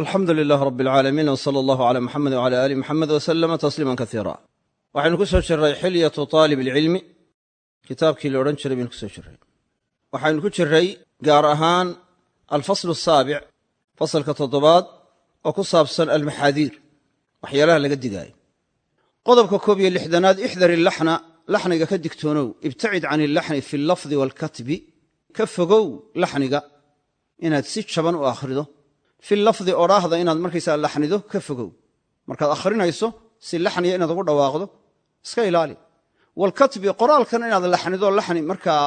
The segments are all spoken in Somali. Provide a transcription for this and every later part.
alxamdu lilaah rab alcaalamiin w sala allahu cala muxamed wcala aali muxamed wasalama tasliiman kaiira waxaynu ku soo jirray xilyatu taalib alcilmi kitaabkii la odhan jiray baynu ku soo waxaynu ku jirray gaar ahaan alfaslu asaabic fasalka toddobaad oo ku saabsan almaxaadiir waxyaalaha laga digaayo. Qodobka koob iyo lixdanaad ixdar ilaxna laxniga ka digtoonow ibtacid can illaxni fi allafdi waalkatbi ka fogow laxniga inaad si jaban u akhrido fi lafdi odhaahda inaad markaysaa laxnido ka fogow. Markaad akhrinayso si laxniya inaad ugu dhawaaqdo iska ilaali. Waalkatbi qoraalkan inaad laxnido laxni markaa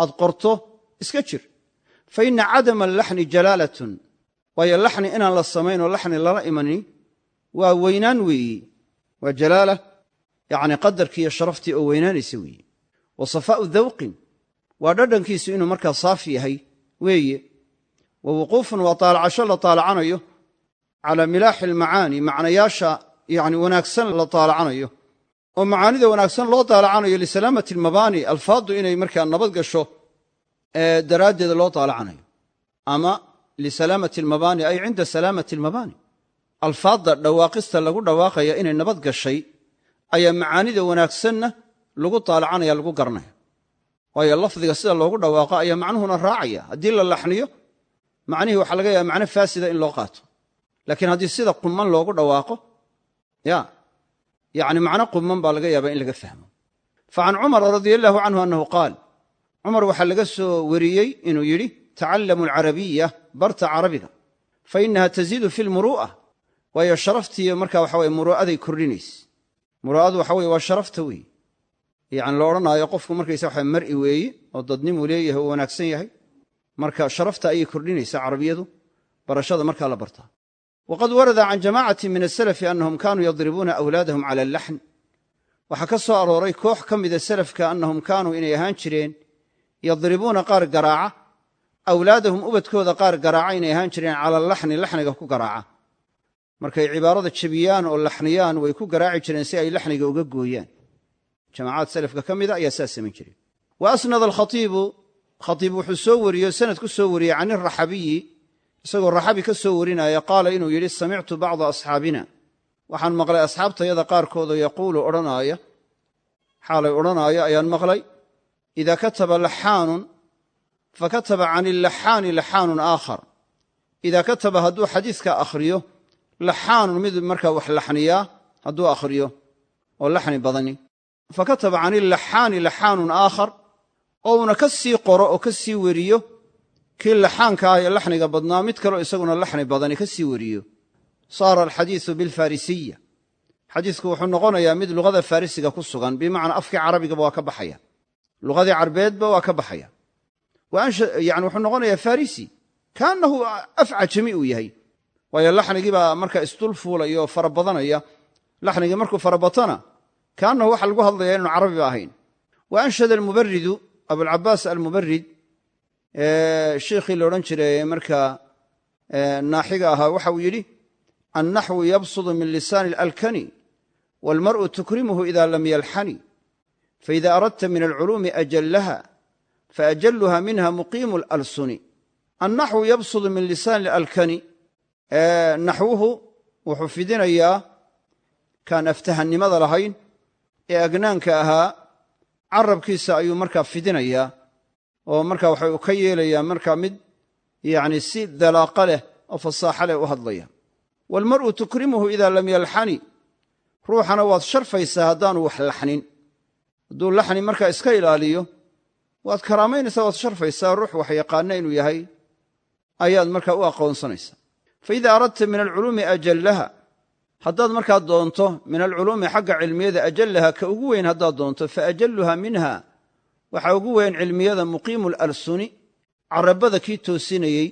aad qorto iska jir. Fa ina cadama alaxni jalaalatun. Waayo laxni inaan la samaynoo laxni lala imani waa weynaan weeyi. Waa jalaala yacni qadarkii iyo sharaftii oo weynaanaysa weeye wa safaa'u dawqin waa dhadhankiisu inuu markaa saafi yahay weeye wa wuquufun waa taalacasho la taalacanayo calaa milaaxi almacaani macnayaasha yani wanaagsan la taalacanayo. oo macaanida wanaagsan loo taalacanayo lisalaamati almabaani alfaaddu inay markaa nabad gasho ee daraaddeeda loo taalacanayo. Ama lisalaamati almabaani ay cinda salaamati almabaani alfaadda dhawaaqista lagu dhawaaqaya inay nabad gashay ayaa macaanida wanaagsanna lagu taalacanaya lagu garanaya waayo lafdiga sida loogu dhawaaqo ayaa macnuhuna raacaya. Haddii la laxniyo macnihii waxaa laga yaaba macno faasida in loo qaato. Laakiin haddii sida qumman loogu dhawaaqo ya yani macno qumman baa laga yaabaa in laga fahmo. Fa can cumara radia allahu canhu annahu qaal cumar waxaa laga soo wariyey inuu yidhi tacallamu alcarabiya barta carabiga fa inaha taziidu fi lmuru'a waayo sharaftiiyo marka waxa weye muru'aday kordhinayse muru'adu waxa weye waa sharafta weeye yani la odhanaayo qofku markaysa waxa mar'i weeye oo dadnimuu leeyahay oo wanaagsan yahay marka sharafta ayay kordhinaysaa carabiyadu barashada markaa la bartaa waqad warada can jamaacati min asalafi annahum kaanuu yadribuuna awlaadahum cala allaxn. Waxaa ka soo arooray koox ka mida salafka annahum kaanuu inay ahaan jireen yadribuuna qaar garaaca awlaadahum ubadkooda qaar garaaca inay ahaan jireen cala laxni laxniga ku garaaca. Markay cibaarada jebiyaan oo laxniyaan way ku garaaci jireen si ay laxniga uga gooyaan. Jamaacaad salafka ka mida ayaa saas samayn jireen wa asnada alkhaiibu khatiib wuxuu soo wariye sanad ku soo wariyey can iraxabiyi isagoo raxabi ka soo warinaya qaala inuu yidhi samictu bacda asxaabina. Waxaan maqlay asxaabtayada qaarkoodoo yaquulu odhanaaya xaalay odhanaayo ayaan maqlay idaa kataba laxaanun fakataba can illaxaani laxaanun aakhar. Idaa kataba hadduu xadiiska akhriyo laxaanun mid markaa wax laxniyaa hadduu akhriyo oo laxni badani. Fakataba can illaxaani laxaanun aakhar oo uuna ka sii qoro oo ka sii weriyo kii laxaanka ah laxniga badnaa mid kaleo isaguna laxni badani ka sii weriyo saara alxadiisu bilfarisiya. Xadiisku wuxuu noqonayaa mid luqada farisiga ku sugan bimacnaa afkii carabigaba waa ka baxaya. Luqadii carbeedba waa ka baxaya. Yani wuxuu noqonayaa farisi kaannahu af cajami uu yahay. Waayo laxnigii baa marka isdul fuulaya oo fara badanaya. Laxnigii markuu farabatana kaannahu waxa lagu hadlaya inaanu carabiba ahayn. Wa almubaridu abulcabaas almubarid sheikhii la odhan jiray markaa naaxiga ahaa waxa uu yidhi annaxwu yabsudu min lisaani alalkani waalmar'u tukrimuhu ida lam yalxani faida aradta min alculuumi ajallaha faajalluha minha muqiimu lalsuni annaxwu yabsudu min lisaani alalkani naxwuhu wuxuu fidinayaa kaan aftahannimada lahayn ee agnaanka ahaa carabkiisa ayuu markaa fidinayaa oo marka waxa uu ka yeelayaa markaa mid yani si dalaaqa leh oo fasaaxa leh u hadlaya. Waalmar'u tukrimuhu ida lam yalxani. Ruuxana waad sharfaysaa haddaanu wax laxnin. Hadduu laxni markaa iska ilaaliyo waad karaamaynaysaa waad sharfaysaa ruux wax yaqaana inuu yahay ayaad markaa u aqoonsanaysaa. Fa ida aradta min alculuumi ajallaha haddaad markaa doonto min alculuumi xagga cilmiyada ajallaha ka ugu weyn haddaad doonto fa ajalluha minha. Waxaa ugu weyn cilmiyada muqiimu lalsuni carabada kii toosinayey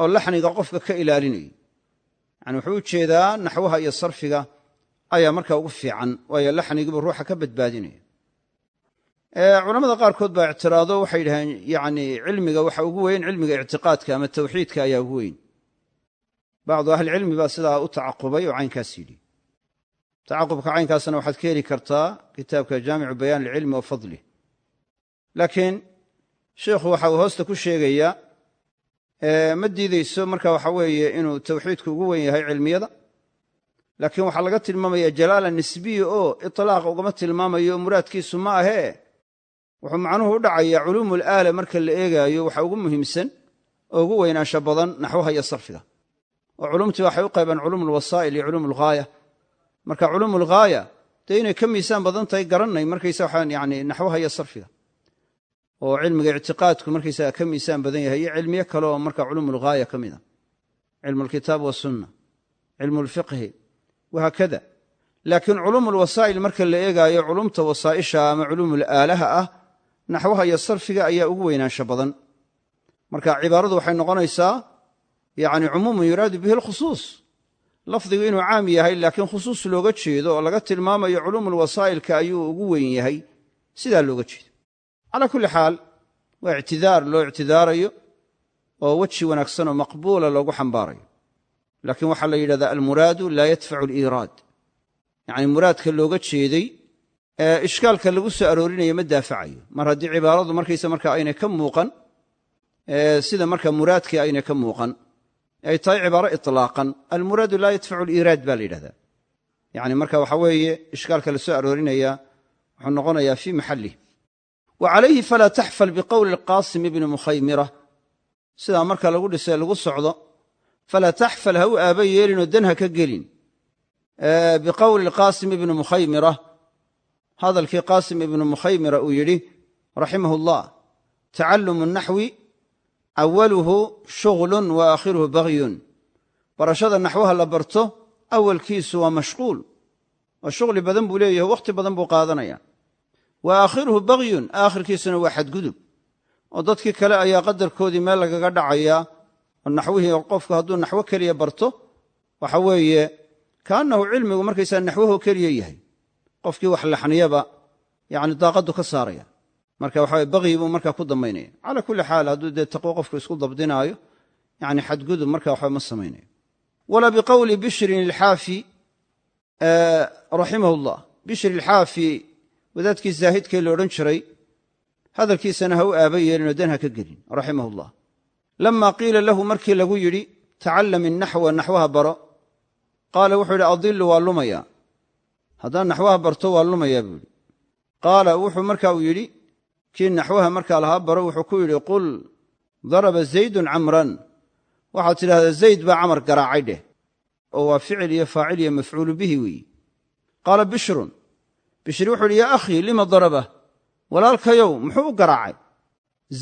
oo laxniga qofka ka ilaalinayay yani wuxuu u naxwaha iyo sarfiga ayaa markaa ugu fiican waayo laxnigiibu ruuxa ka badbaadinaya. Culamada qaarkood baa ictiraado waxay yidhaheen yani cilmiga waxa ugu weyn cilmiga ictiqaadka ama tawxiidka ayaa ugu weyn bacdu ahlicilmi baa sidaa u tacaqubay oo caynkaas yidhi. Tacaqubka caynkaasna waxaad ka heli kartaa kitaabka jaamicu bayaan alcilmi wa fadlih laakiin sheikhu waxa uu hoosta ku sheegayaa ma diideyso marka waxa weeye inuu tawxiidku ugu wen yahay cilmiyada. Laakiin waxaa laga tilmaamaya jalaala nisbiya oo iطlaaqa ugama tilmaamayo muraadkiisu ma ahee. Wuxuu macnuhu u dhacayaa culuumul aala marka la eegaayo waxa ugu muhiimsan oo ugu weynaansha badan naxwaha iyo sarfiga oo culumtii waxay u qaybaan culuum alwasaa'il iyo culuum alghaaya marka culuum alghaaya dee inay ka miisaan badan tahay garannay markaysa waxaan yani naxwaha iyo sarfiga. Oo cilmiga ictiqaadku markaysaga ka badan yahay iyo cilmiyo kale oo marka culuum alghaaya ka mid a cilmu alkitaab wasunna cilmu alfiqhi wahaakada laakiin culuum alwasaa'il marka la eegaayo culumta wasaa'isha ama culuumul aalaha ah naxwaha iyo sarfiga ayaa ugu weynaansha badan. Marka cibaaradu waxay noqonaysaa yani cumuumun yuraadu bihi alkhusuus. Lafdigu inuu caam yahay laakiin khusuus looga jeedo oo laga tilmaamayo culuum alwasaa'ilka ayuu ugu weyn yahay. Sidaa looga jeedo. Calaa kulli xaal waa ictidaar loo ictidaarayo oo weji wanaagsan oo maqbuula loogu xambaarayo. Laakiin waxaa la yidhahdaa almuraadu laa yadfacu aliiraad. Yacni muraadka looga jeeday ee ishkaalka lagu soo aroorinaya ma daafacayo. Mar haddii cibaaradu markaysa marka aynay ka muuqan sida marka muraadkii aynay ka muuqan ay tahay cibaaro itlaaqan almuraadu laa yadfacu aliiraad baa la yidhahdaa. Yani marka waxa weeye ishkaalka la soo aroorinaya wuxuu noqonayaa fii maxallih wa calayhi falaa taxfal biqowli alqaasim ibni mukhaymira. Sidaa marka lagu dhisay lagu socdo falaa taxfal ha u aaba yeelinoo dan ha ka gelin. Biqowli alqaasim ibni mukhaymira. Hadalkii qaasim ibnu mukhaymira uu yidhi raximah ullah tacalumu awaluhu shuglun wa aakhiruhu bagyun barashada naxwaha la barto awalkiisu waa mashquul oo shughli badan buu leeyahay wakhti badan buu qaadanaya wa aakhiruhu bagyun aakhirkiisuna waa xadgudub oo dadkii kale ayaa qadarkoodii meel lagaga dhacayaa oo naxwihii qofku hadduu naxwo keliya barto waxa weeye kaannahu cilmigu markaysaa naxwaho keliya yahay qofkii wax laxniyaba yani daaqaddu ka saaraya marka waxa bagyi buu markaa ku dambaynaya. Cala kulli xaal hadduu dee taqwo qofku isku dabdinaayo yani xadgudub marka waxba ma samaynayo wala biqowli bishrin ilxaafi raximah bishri ilxaafi wadaadkii zaahidkee la odhan jiray hadalkiisana ha u aaba yeelinoo dan ha ka gelin raximah llah lama qiila lahu markii lagu yidhi tacallam inaxwa naxwaha baro. Qaala wuxuu yidhi adilu waa lumaya. Haddaan naxwaha barto waa lumayaa buu yidhi. Qaala wuxuu marka uu yidhi kii naxwaha markaa lahaa baro wuxuu ku yidhi qul daraba zaydun camran. Waxaad tidhahdaa zayd baa camar garaacay dheh oo waa ficil iyo faacil iyo mafcuulu bihi weeyi. Qaala bishrun bishri wuxuu yidhi yaa akhii lima darabah walaalkayow muxuu u garaacay?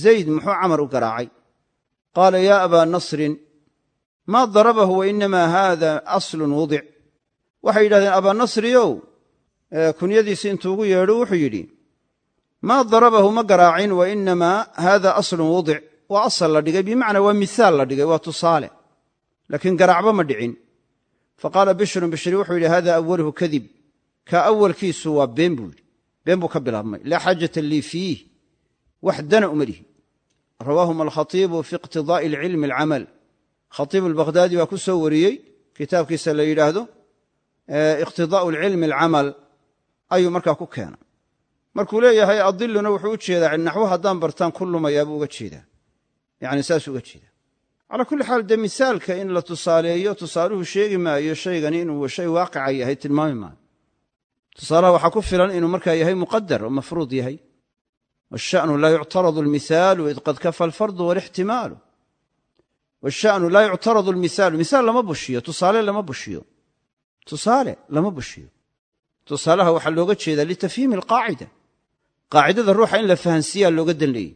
Zayd muxuu camar u garaacay. Qaala yaa abaa nasrin maa darabahu wa inamaa haada aslun wudic? Waxay yidhahdeen abaa nasriow kunyadiisi intuu ugu yeedho wuxuu yidhi maa darabahu ma garaacin wa inamaa haada aslun wudic. Waa asal la dhigay bimacnaa waa mihaal la dhigay waa tusaale. Laakiin garaacba ma dhicin. Faqaala bishrun bishri wuxuu yidhi hada awaluhu kadib. Kaa awalkiisu waa been buu yidhi. Been buu ka bilaabmay. Laa xaajata lii fiih. Wax dana uma lihi. Rawaahuma alkhatiibu fi iqtidaa'i alcilmi alcamal. Khatiibu albakhdadi waa ku soo wariyey kitaabkiisa la yidhaahdo iqtidaa'u alcilmi alcamal. Ayuu markaa ku keena markuu leeyahay adiluna wuxuu u jeedaa naxwo haddaan bartaan ku lumayaa buu uga jeedaa. Yani saasuu uga jeedaa. Calaa kulli xaal dee misaalka in la tusaaleeyo tusaaluhu sheegi maayo shaygani inuu shay waaqica yahay tilmaami maayo. Tusaalaha waxaa ku filan inuu markaa yahay muqadar oo mafruud yahay. Washa'nu laa yuctaradu almihaalu id qad kafa alfardu walixtimaalu. Washa'nu laa yuctaradu almihaalu mihaal lama bushiyo tusaale lama bushiyo. Tusaale lama bushiyo. Tusaalaha waxaa looga jeedaa litafhiimi alqaacida qaacidada ruuxa in la fahansiiyaa looga dan leeyey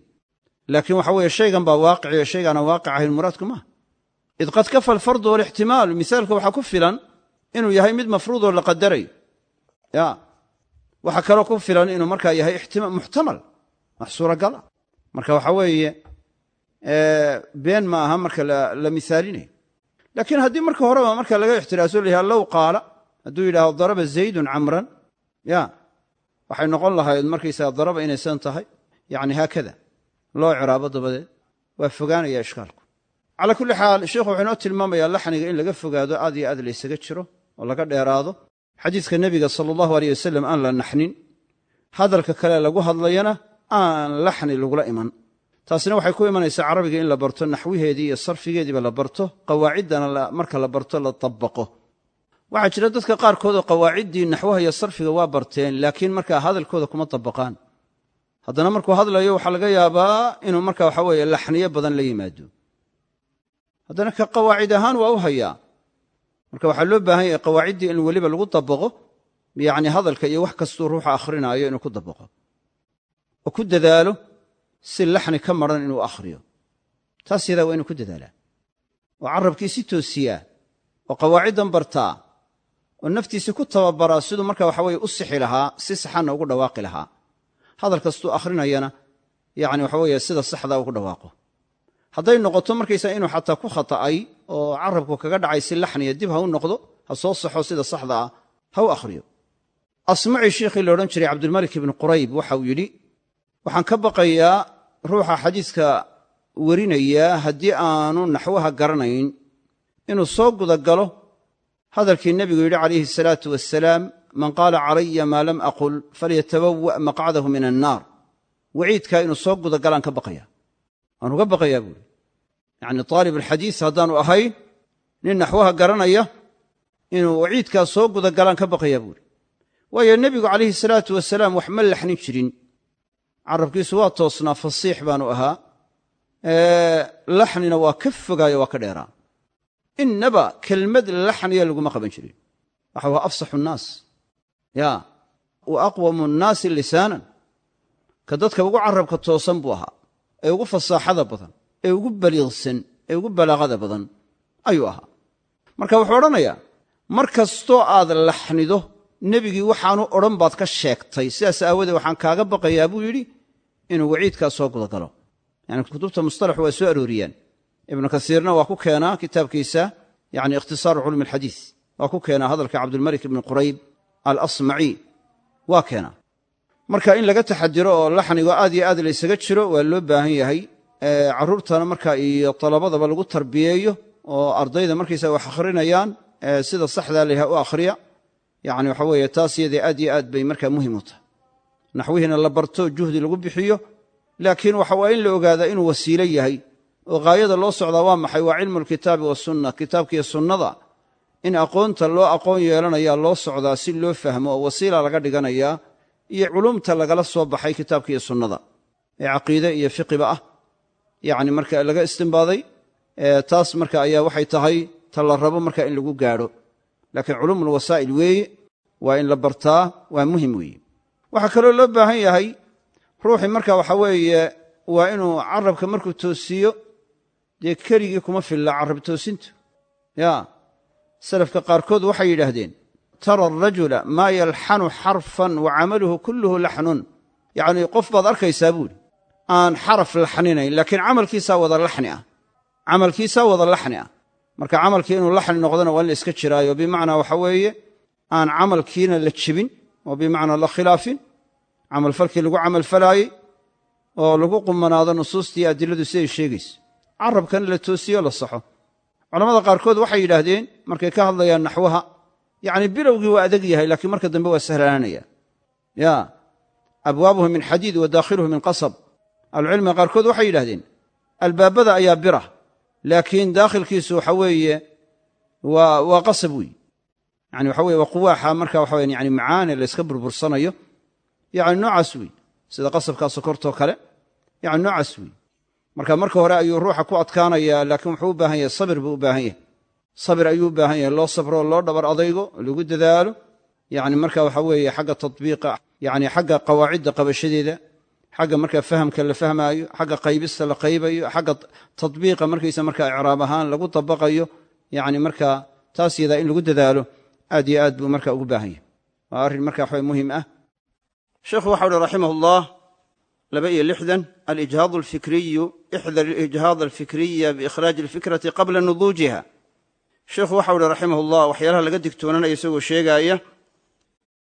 laakiin waxa weeye shaygan baa waaqici oo shaygaana waaqic ahayn muraadku maaha id qad kafa alfardu walixtimaalu misaalka waxaa ku filan inuu yahay mid mafruudoo la qadarayo ya waxaa kaloo ku filan inuu markaa yahay muxtamal wax suuragala marka waxa weeye been ma aha marka la misaalinayo laakiin haddii marka horeba marka laga ixtiraaso layaha low qaala hadduu yidhahdo daraba zaydun camran. Ya waxay noqon lahayd markaysaga daraba inaysan tahay yani haakada loo ciraabo dabadeed. Waa fogaanaya ishkaalku. Calaa kulli xaal sheikhu wuxuu inoo tilmaamayaa laxniga in laga fogaado aad iyo aad laysaga jiro oo laga dheeraado. Xadiiska nebiga sala allahu aleyh wasalam aan la naxnin hadalka kale lagu hadlayana aan laxni lagula iman. Taasina waxay ku imanaysaa carabiga in la barto naxwiheedii iyo sarfigeediiba la barto qawaaciddana marka la barto la dabaqo waxaa jira dadka qaarkood oo qawaaciddii naxwaha iyo sarfiga waa barteen laakiin markaa hadalkooda kuma dabaqaan. Haddana markuu hadlayo waxaa laga yaabaa inuu marka waxa weeye laxniyo badan la yimaado. Haddana ka qawaacid ahaan waa u hayaa. Marka waxaa loo baahan yahay qawaaciddii in weliba lagu dabaqo yacni hadalka iyo wax kastuu ruuxa akhrinaayo inuu ku dabaqo. Oo ku dadaalo si laxni ka maran inuu akhriyo. Taas yadaa waa inuu ku dadaalaa. Oo carabkii si toosiyaa oo qawaaciddan bartaa oo naftiisii ku tababaraa siduu marka waxa weye u sixi lahaa si saxanna ugu dhawaaqi lahaa. Hadal kastuu akhrinayana yani waxa weye sida saxdaa ugu dhawaaqo. Hadday noqoto markaysaa inuu xataa ku khata'ay oo carabku kaga dhacay si laxniya dib ha u noqdo ha soo saxo sida saxda ah ha u akhriyo. Asmaci shiikhii la odhan jiray cabdilmalik ibnu qurayb waxauu yidhi waxaan ka baqayaa ruuxa xadiiska warinaya haddii aanu naxwaha garanayn inuu soo gudagalo hadalkii nebigu yidhi calayhi asalaatu wasalaam man qaala calaya maa lam aqul falyatabawa maqcadahu min annaar. Waciidkaa inuu soo gudagalaan ka baqaya. Waan uga baqayaa buuri yacni aalib alxadiis haddaanu ahayn nin naxwaha garanaya inuu waciidkaa soo gudagalaan ka baqayaa buuri waayo nebigu calayhi salaatu wasalaam wax ma laxnin jirin. Carabkiisu waa toosnaa fasiix baanu ahaa. Laxnina waa ka fogaayo waa ka dheeraa innaba kelmad laxniya laguma qaban jirin. Waxa waa afsaxu nnaas. Ya wa aqwamu nnaasi lisaanan. Ka dadka ugu carabka toosan buu ahaa. Ee ugu fasaaxada badan ee ugu baliiqsan ee ugu balaaqada badan ayuu ahaa. Marka wuxuu odhanayaa mar kastoo aad laxnido nebigii waxaanu odhan baad ka sheegtay. Sidaas aawoodee waxaan kaaga baqayaa buu yidhi inuu waciidkaa soo gudagalo. Yani kutubta mustalaxu waa soo arooriyaan ibnu kasiirna waa ku keenaa kitaabkiisa yani ikhtisaaru culumi alxadiis. Waa ku keenaa hadalka cabdulmalik ibni qurayb alasmaci. Waa keenaa. Marka in laga taxadiro oo laxnigo aad iyo aad laysaga jiro waa loo baahan yahay. Carruurtana marka iyo talabadaba lagu tarbiyeeyo oo ardayda markaysa wax akhrinayaan sida saxdaa layha u akhriya. Yani waxa weeye taas yadee aad iyo aad bay markaa muhiim u tahay. Naxwihiina la barto juhdi lagu bixiyo. Laakiin waxa waa in la ogaadaa inuu wasiilo yahay oo gaayada loo socdaa waa maxay? Waa cilmu lkitaabi wasunna kitaabkiiyo sunnada in aqoonta loo aqoon yeelanaya loo socdaa si loo fahmo oo wasiila laga dhiganayaa iyo culumta lagala soo baxay kitaabkiiyo sunnada. Ee caqiide iyo fiqiba ah. Yani marka laga istimbaaday taas marka ayaa waxay tahay ta la rabo marka in lagu gaadho. Laakiin culumul wasaa'il weeye waa in la bartaa waa muhiim weeye. Waxaa kaloo loo baahan yahay ruuxii marka waxa weeye waa inuu carabka markuu toosiiyo dee keligii kuma filla carab toosintu ya. Salafka qaarkood waxay yidhaahdeen tara arajula maa yalxanu xarfan wa camaluhu kulluhu laxnun. Yacnii qof baad arkaysaa buuhi aan xaraf laxninayn laakiin camalkiisaa wada laxni ah. Camalkiisaa wada laxni ah. Marka camalkii inuu laxni noqdona waa in la iska jiraayo bimacnaa waxa weeye aan camalkiina la jebin oo bimacnaa la khilaafin. Camalfalkii lagu camalfalaayey oo lagu qumanaado nusuustii adiladu siday sheegayso carabkana la toosiyo la saxo. Culamada qaarkood waxay yidhaahdeen markay ka hadlayaan naxwaha yacni bilowgii waa adag yahay laakiin marka dambe waa sahlaananaya ya abwaabuhu min xadiid wa daakhiluhu min qasab. Ahlucilmiga qaarkood waxay yidhahdeen albaabada ayaa bira laakiin daakhilkiisu waxa weeye waa waa qasab weeye yani waxa weye waa quwaaxa marka waxa weye yani macaane la yska burbursanayo. Yani noocaas wey sida qasabkaa sokortoo kale yani noocaas wey marka marka hore ayuu ruuxa ku adkaanaya laakiin wuxuu u baahan yahay sabir buu u baahan yahay. Sabir ayuu u baahan yahay. Loo sabro loo dhabar adaygo lagu dadaalo. Yani marka waxa weeye xagga tatbiiqa yani xagga qawaacidda qabashadeeda xagga marka fahamka la fahmaayo xagga qaybista la qaybayo xagga tatbiiqa markaysa marka icraab ahaan lagu dabaqayo yani marka taas yadaa in lagu dadaalo aad yo aad buu marka ugu baahan yahay. Waa arrin marka waxawe muhiim ah. Sheekhu waxa uhi raximah ullah laba iyo lixdan alijhaad alfikriyu ixdar alijhaad alfikriya biikhraaji alfikrati qabla nuduujiha. Sheikhu waxa uhi raximah ullah waxyaalaha laga digtoonanaya isagoo sheegaaya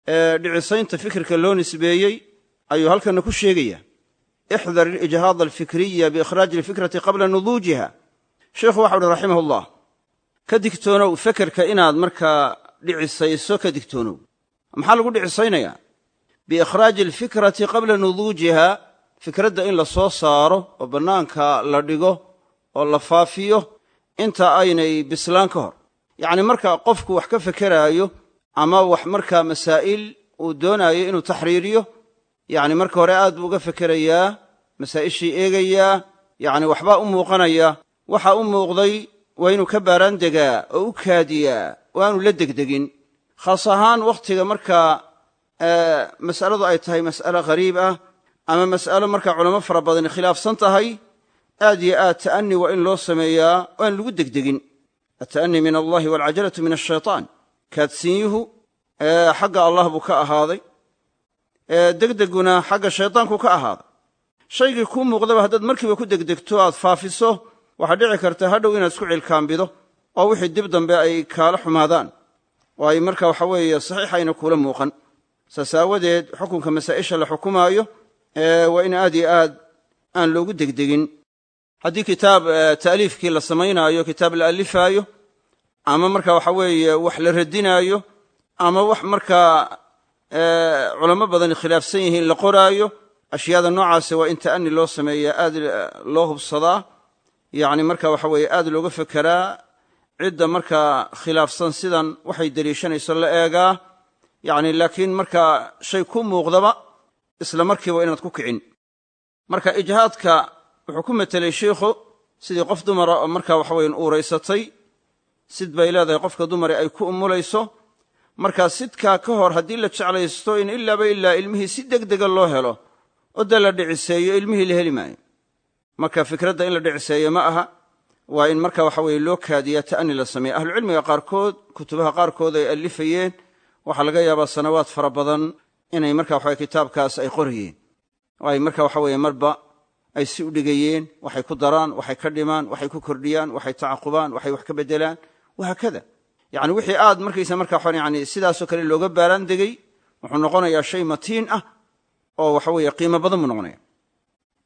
ee dhicisaynta fikirka loo nisbeeyey ayuu halkana ku sheegaya. Ixdar alijhaad alfikriya biikhraaji alfikrati qabla nuduujiha. Sheikhu waxa uhi raximah ullah ka digtoonow fekerka inaad markaa dhicisayso ka digtoonow. Maxaa lagu nuduujiha fikradda in la soo saaro oo bannaanka la dhigo oo la faafiyo inta aynay bislaan ka hor. Yacni marka qofku wax ka fekeraayo ama wax markaa masaa'il uu doonaayo inuu taxriiriyo yacni marka hore aad buu uga fekerayaa masaa'ishii eegayaa yacni waxbaa u muuqanaya. Waxa u muuqday waa inuu ka baaraan degaa oo u kaadiyaa oo aanu la degdegin. Khaas ahaan wakhtiga markaa mas'aladu ay tahay mas'alo ghariib ah ama mas'alo markaa culamo fara badani khilaafsan tahay aad yo aad ta'ani waa in loo sameeyaa oo aan lagu degdegin. Ata'ani min allahi waalcajalatu min ashaytaan kaadsiinyuhu xagga allah buu ka ahaaday. Degdeguna xagga shaydaanku ka ahaaday. Shaygii kuu muuqdaba haddaad markiiba ku degdegto aad faafiso waxaa dhici karta hadhow inaad isku cilkaambido oo wixii dib dambe ay kaala xumaadaan. Oo ay marka waxa weeye saxiixayna kuula muuqan. Saas aawadeed xukunka masaa'isha la xukumaayo waa in aad yo aad aan loogu degdegin. Haddii kitaab ta'liifkii la samaynaayo kitaab la allifaayo ama marka waxa weeye wax la radinaayo ama wax markaa culamo badani khilaafsan yihiin la qoraayo ashyaada noocaasi waa in ta'ani loo sameeyaa aad loo hubsadaa. Yacni marka waxa weeye aad looga fekeraa cidda markaa khilaafsan sidan waxay deliishanayso la eegaa. Yacni laakiin markaa shay ku muuqdaba isla markiiba inaad ku kicin. Marka ijhaadka wuxuu ku metelay shiikhu sidii qof dumara oo markaa waxa weyan uuraysatay sid bay leedahay qofka dumari ay ku umulayso markaa sidkaa ka hor haddii la jeclaysto in ilaaba ilaa ilmihii si degdega loo helo oo dee la dhiciseeyo ilmihii la heli maayo. Marka fikradda in la dhiciseeyo ma aha waa in marka waxa weye loo kaadiyaa ta'ani la sameeya ahlucilmiga qaarkood kutubaha qaarkood ay allifayeen waxaa laga yaabaa sanawaad fara badan inay marka waxawe kitaabkaas ay qorayeen oo ay marka waxa weye marba ay si u dhigayeen waxay ku daraan waxay ka dhimaan waxay ku kordhiyaan waxay tacaqubaan waxay wax ka beddelaan. Wahaakada yacni wixii aad markaysa marka yani sidaasoo kale looga baaraan degay wuxuu noqonayaa shay matiin ah oo waxa weeye qiimo badan buu noqonaya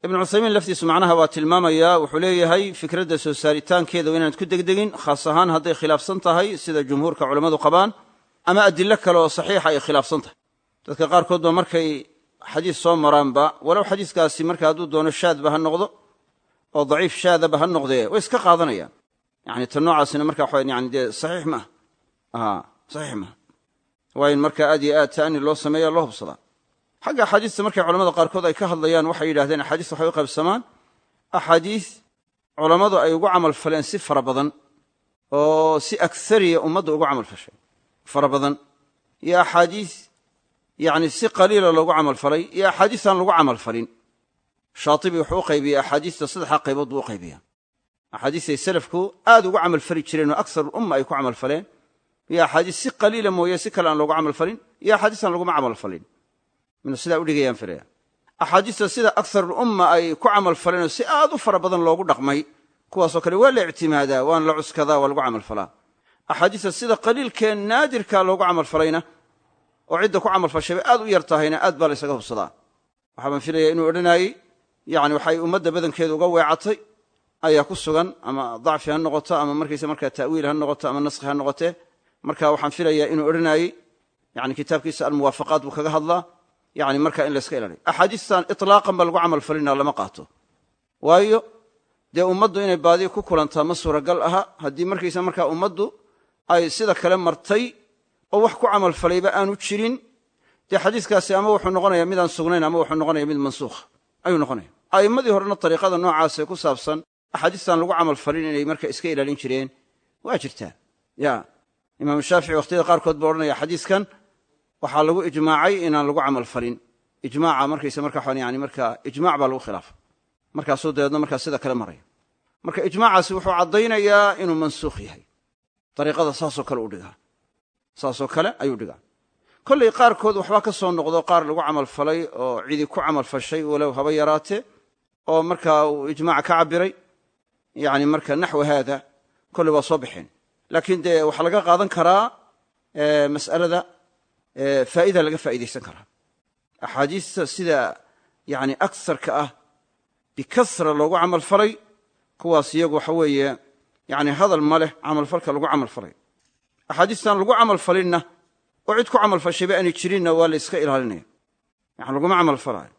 ibnu cuthaymiin laftiisu macnaha waa tilmaamayaa wuxuu leeyahay fikradda soo saaritaankeeda inaanad ku degdegin khaas ahaan hadday khilaafsan tahay sida jumhuurka culammadu qabaan ama adilo kale oo saxiixa ay khilaafsan tahay dadka qaarkood ba markay xadiis soo maraanba walow xadiiskaasi marka hadduu doono shaadba ha noqdo oo daciif shaadaba ha noqdee way iska qaadanayaan. Yani ta noocaasina marka waxa yani dee saxiix maaha saxiix maaha waa in marka aad yo aad ta'ani loo sameeya loo hubsadaa xagga axaadiista markay culamada qaarkood ay ka hadlayaan waxay yidhahdeen axaadiista waxay u qaybsamaan axaadiis culammadu ay ugu camal faleen si fara badan oo si aksariya ummadda ugu camal fashay. Fara badan. Iyo axaadiis yacni si qaliila loogu camal falay iyo axaadiis aan lagu camal falin. Shaatibi wuxuu u qaybiyey axaadiista saddexdaa qaybood buu u qaybiya axaadiistay salafku aad ugu camal fali jireen oo aksar umma ay ku camal faleen. Iyo axaadiis si qaliila mooye si kale aan loogu camal falin. Iyo axaadiis aan laguma camal falin. Minu sidaa udhigayaan filaya axaadiista sida aksarulumma ay ku camal faleenoo si aad u fara badan loogu dhaqmay kuwaasoo kale waa la ictimaadaa waana la cuskadaa waa lagu camalfalaa axaadiista sida qaliilkee naadirkaa loogu camalfalayna oo cidda ku camalfashayba aad u yar tahayna aad baa la hubsadaa. Waxaabaan filaya inuu odhanaayey yani waxay ummadda badankeedu uga weecatay ayaa ku sugan ama dacfi ha noqoto ama markaysa markaa ta'wiil ha noqoto ama naskhi ha noqotee marka waxaan filayaa inuu odhanaayey yani kitaabkiisa almuwaafaqaat buu kaga hadlaa. Yani marka in layska ilaaliyo. Axaadiistan itlaaqan ba lagu camal falina lama qaato. Waayo dee ummaddu inay baadiya ku kulantaa ma suuragal aha. Haddii markaysa markaa ummaddu ay sida kale martay oo wax ku camal falayba aanu jirin dee xadiiskaasi ama wuxuu noqonaya midaan sugnayn ama wuxuu noqonaya mid mansuukha ayuu noqonaya. A'immadii horena ariiqada noocaasee ku saabsan axaadiistan lagu camal falin inay marka iska ilaalin jireen waa jirtaa ya imaamu shaafici wakhtiyada qaarkood buu odhanaya xadiiskan waxaa lagu ijmaacay inaan lagu camal falin. Ijmaaca markaysa marka yani marka ijmac baa lagu khilaafa markaasuu dabeedna markaa sida kale maraya marka ijmaacaasi wuxuu caddaynayaa inuu mansuukh yahay. Dariiqada saasoo kale u dhigaa saasoo kale ayuu dhigaa. Kollay qaarkood waxbaa ka soo noqdo qaar lagu camal falay oo cidi ku camal fashay walow haba yaraatee oo markaa uu ijmaaca ka cabiray yani marka naxwa haada kolley waa soo baxeen laakiin dee waxaa laga qaadan karaa mas'alada faa'ida laga faa'idaysan karaa. Axaadiista sida yani agsarka ah bikasra loogu camal falay kuwaas iyagu waxa weeye yani hadal ma leh camalfalka lagu camal falay axaadiistan lagu camal falinna oo cid ku camal fashayba aanay jirinna waa la iska ilaalinaya. Yani laguma camal falaayo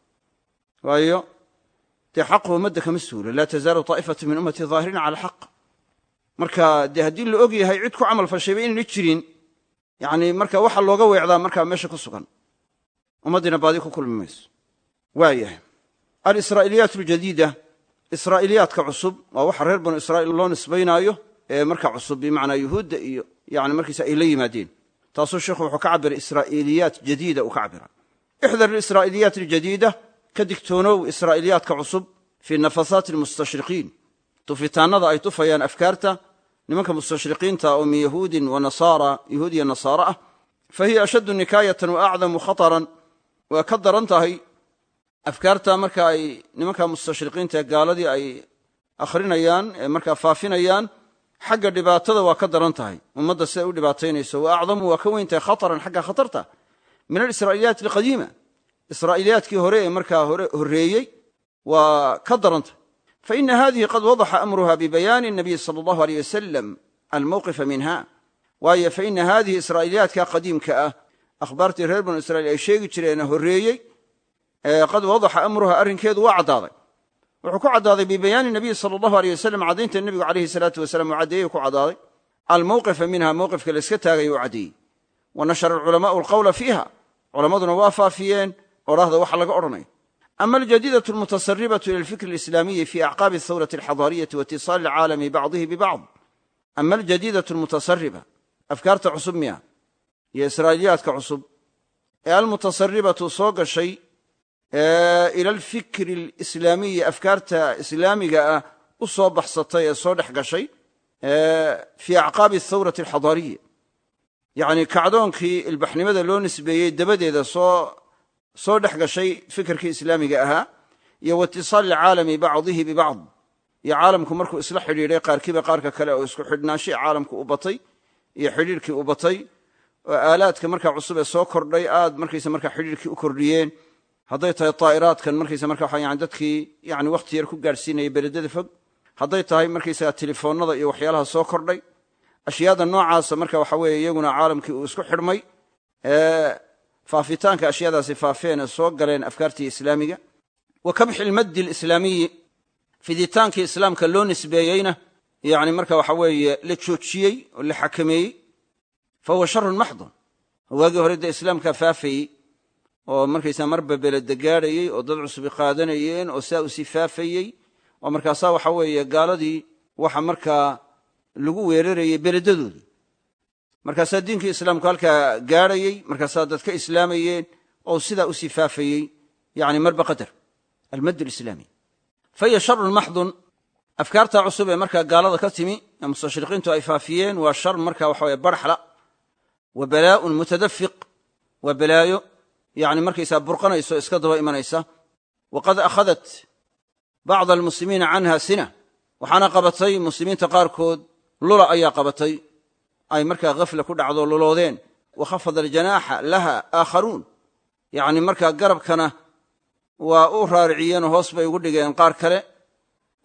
waayo dee xaqu ummadda kama suulo laa tazaalu taa'ifatu min ummati daahiriina cala alxaq marka dee haddii la og yahay cid ku camal fashayba inayna jirin yani marka waxa looga weecdaa markaa meesha ku sugan. Ummaddiina baadi ku kulmi mayso. Waayahay alisraa'iiliyaat aljadiida israa'iiliyaadka cusub waa waxa reer banu israa'iil loo nisbaynaayo marka cusub bimacnaa yuhuudda iyo yani markiisa ay la yimaadeen. Taasuu sheikhu wuxuu ka cabiray israa'iiliyaat jadiida uu ka cabira ixdar alisraa'iiliyaat aljadiida ka digtoonow israa'iiliyaadka cusub fii nafasaati almustashriqiin tufitaannada ay tufayaan afkaarta nimanka mustashriqiinta oo min yahuudin wa nasaara yahuud iyo nasaara ah fa hiya ashaddu nikaayatan wa acdamu khataran. Waa ka daran tahay afkaarta marka ay nimanka mustashriqiinta ee gaaladii ay akhrinayaan ee markaa faafinayaan xagga dhibaatada waa ka daran tahay. Ummadda siday u dhibaataynayso wa acdamu waa ka weyn tahay khataran xagga khatarta. Min alisraa'iiliyaati alqadiima. Israa'iiliyaadkii hore ee markaa horreeyey waa ka daran tahay. Faina hadihi qad wadaxa amruha bibayaani nabiy sala allahu aleyh wasalam almowqifa minha. Waayo faina hadihi israa'iiliyaadka qadiimka ah akhbaartii reer banu israiil ay sheegi jireena horreeyey qad wadaxa amruha arrinkeedu waa caddaaday wuxuu ku caddaaday bibayaani nabiy sala allahu aleyh wasalam caddaynta nebigu calayhi salaatu wasalam uu caddeeyey ku caddaaday. Almowqifa minha mowqifka layska taagaya u caddeeyey wa nashara alculamaa'u alqawla fiiha culammaduna waa faafiyeen odhahda waxa laga odhanaya ama aljadiidatu almutasaribatu ila alfikri alislaamiyi fi acqaabi athawrati alxadaariyati wa itisaali alcaalami bacdihi bibacd ama aljadiidatu almutasariba afkaarta cusub miya iyo israa'iiliyaadka cusub. Ee almutasaribatu soo gashay ila alfikri alislaamiyi afkaarta islaamiga ah u soo baxsatay ee soo dhex gashay fii acqaabi athawrati alxadaariya yacni kacdoonkii ilbaxnimada loo nisbeeyey dabadeeda soo soo dhex gashay fikirkii islaamiga ahaa iyo wa itisaali alcaalami bacdihi bibacd iyo caalamku markuu isla xidhiidhay qaarkiiba qaarka kale oo isku xidhnaanshihi caalamku u batay iyo xidhiirkii u batay oo aalaadka markaa cusub ee soo kordhay aad markaysa markaa xidhiirkii u kordhiyeen hadday tahay daa'iraadkan markaysa marka waxa yani dadkii yani wakhti yar ku gaadhsiinaya beledada fog. Hadday tahay markaysaga telefoonnada iyo waxyaalaha soo kordhay. Ashyaada noocaasa marka waxa weeye iyaguna caalamkii uu isku xidhmay faafitaanka ashyaadaasi faafeen ee soo galeen afkaartii islaamiga. Wa kabxi ilmaddi alislaamiyi fiditaankii islaamka loo nisbeeyeyna yani marka waxa weeye la joojiyey oo la xakameeyey fa huwa sharun maxdun. Waagii hore dee islaamkaa faafayey oo markaysaa marba beleda gaadhayey oo dad cusubi qaadanayeen oo saa u sii faafayey oo markaasaa waxa weeye gaaladii waxa markaa lagu weerarayey beledadoodii markaasaa diinkii islaamku halkaa gaadhayey markaasaa dad ka islaamayeen oo sidaa u sii faafayey yani marba qadar almadd alislaami fa hiya sharun maxdun afkaarta cusub ee markaa gaalada ka timi ee mustashriqiintu ay faafiyeen waa shar marka waxa weye barxla wa balaa'un mutadafiq waa balaayo yani markaysaa burqanayso iska daba imanaysa waqad akhadat bacda almuslimiina canha sina waxaana qabatay muslimiinta qaarkood lula ayaa qabatay. Ay markaa khafla ku dhacdo luloodeen wa khafada aljanaaxa laha aakharuun. Yani markaa garabkana waa u raariciyeenoo hoos bay ugu dhigeen qaar kale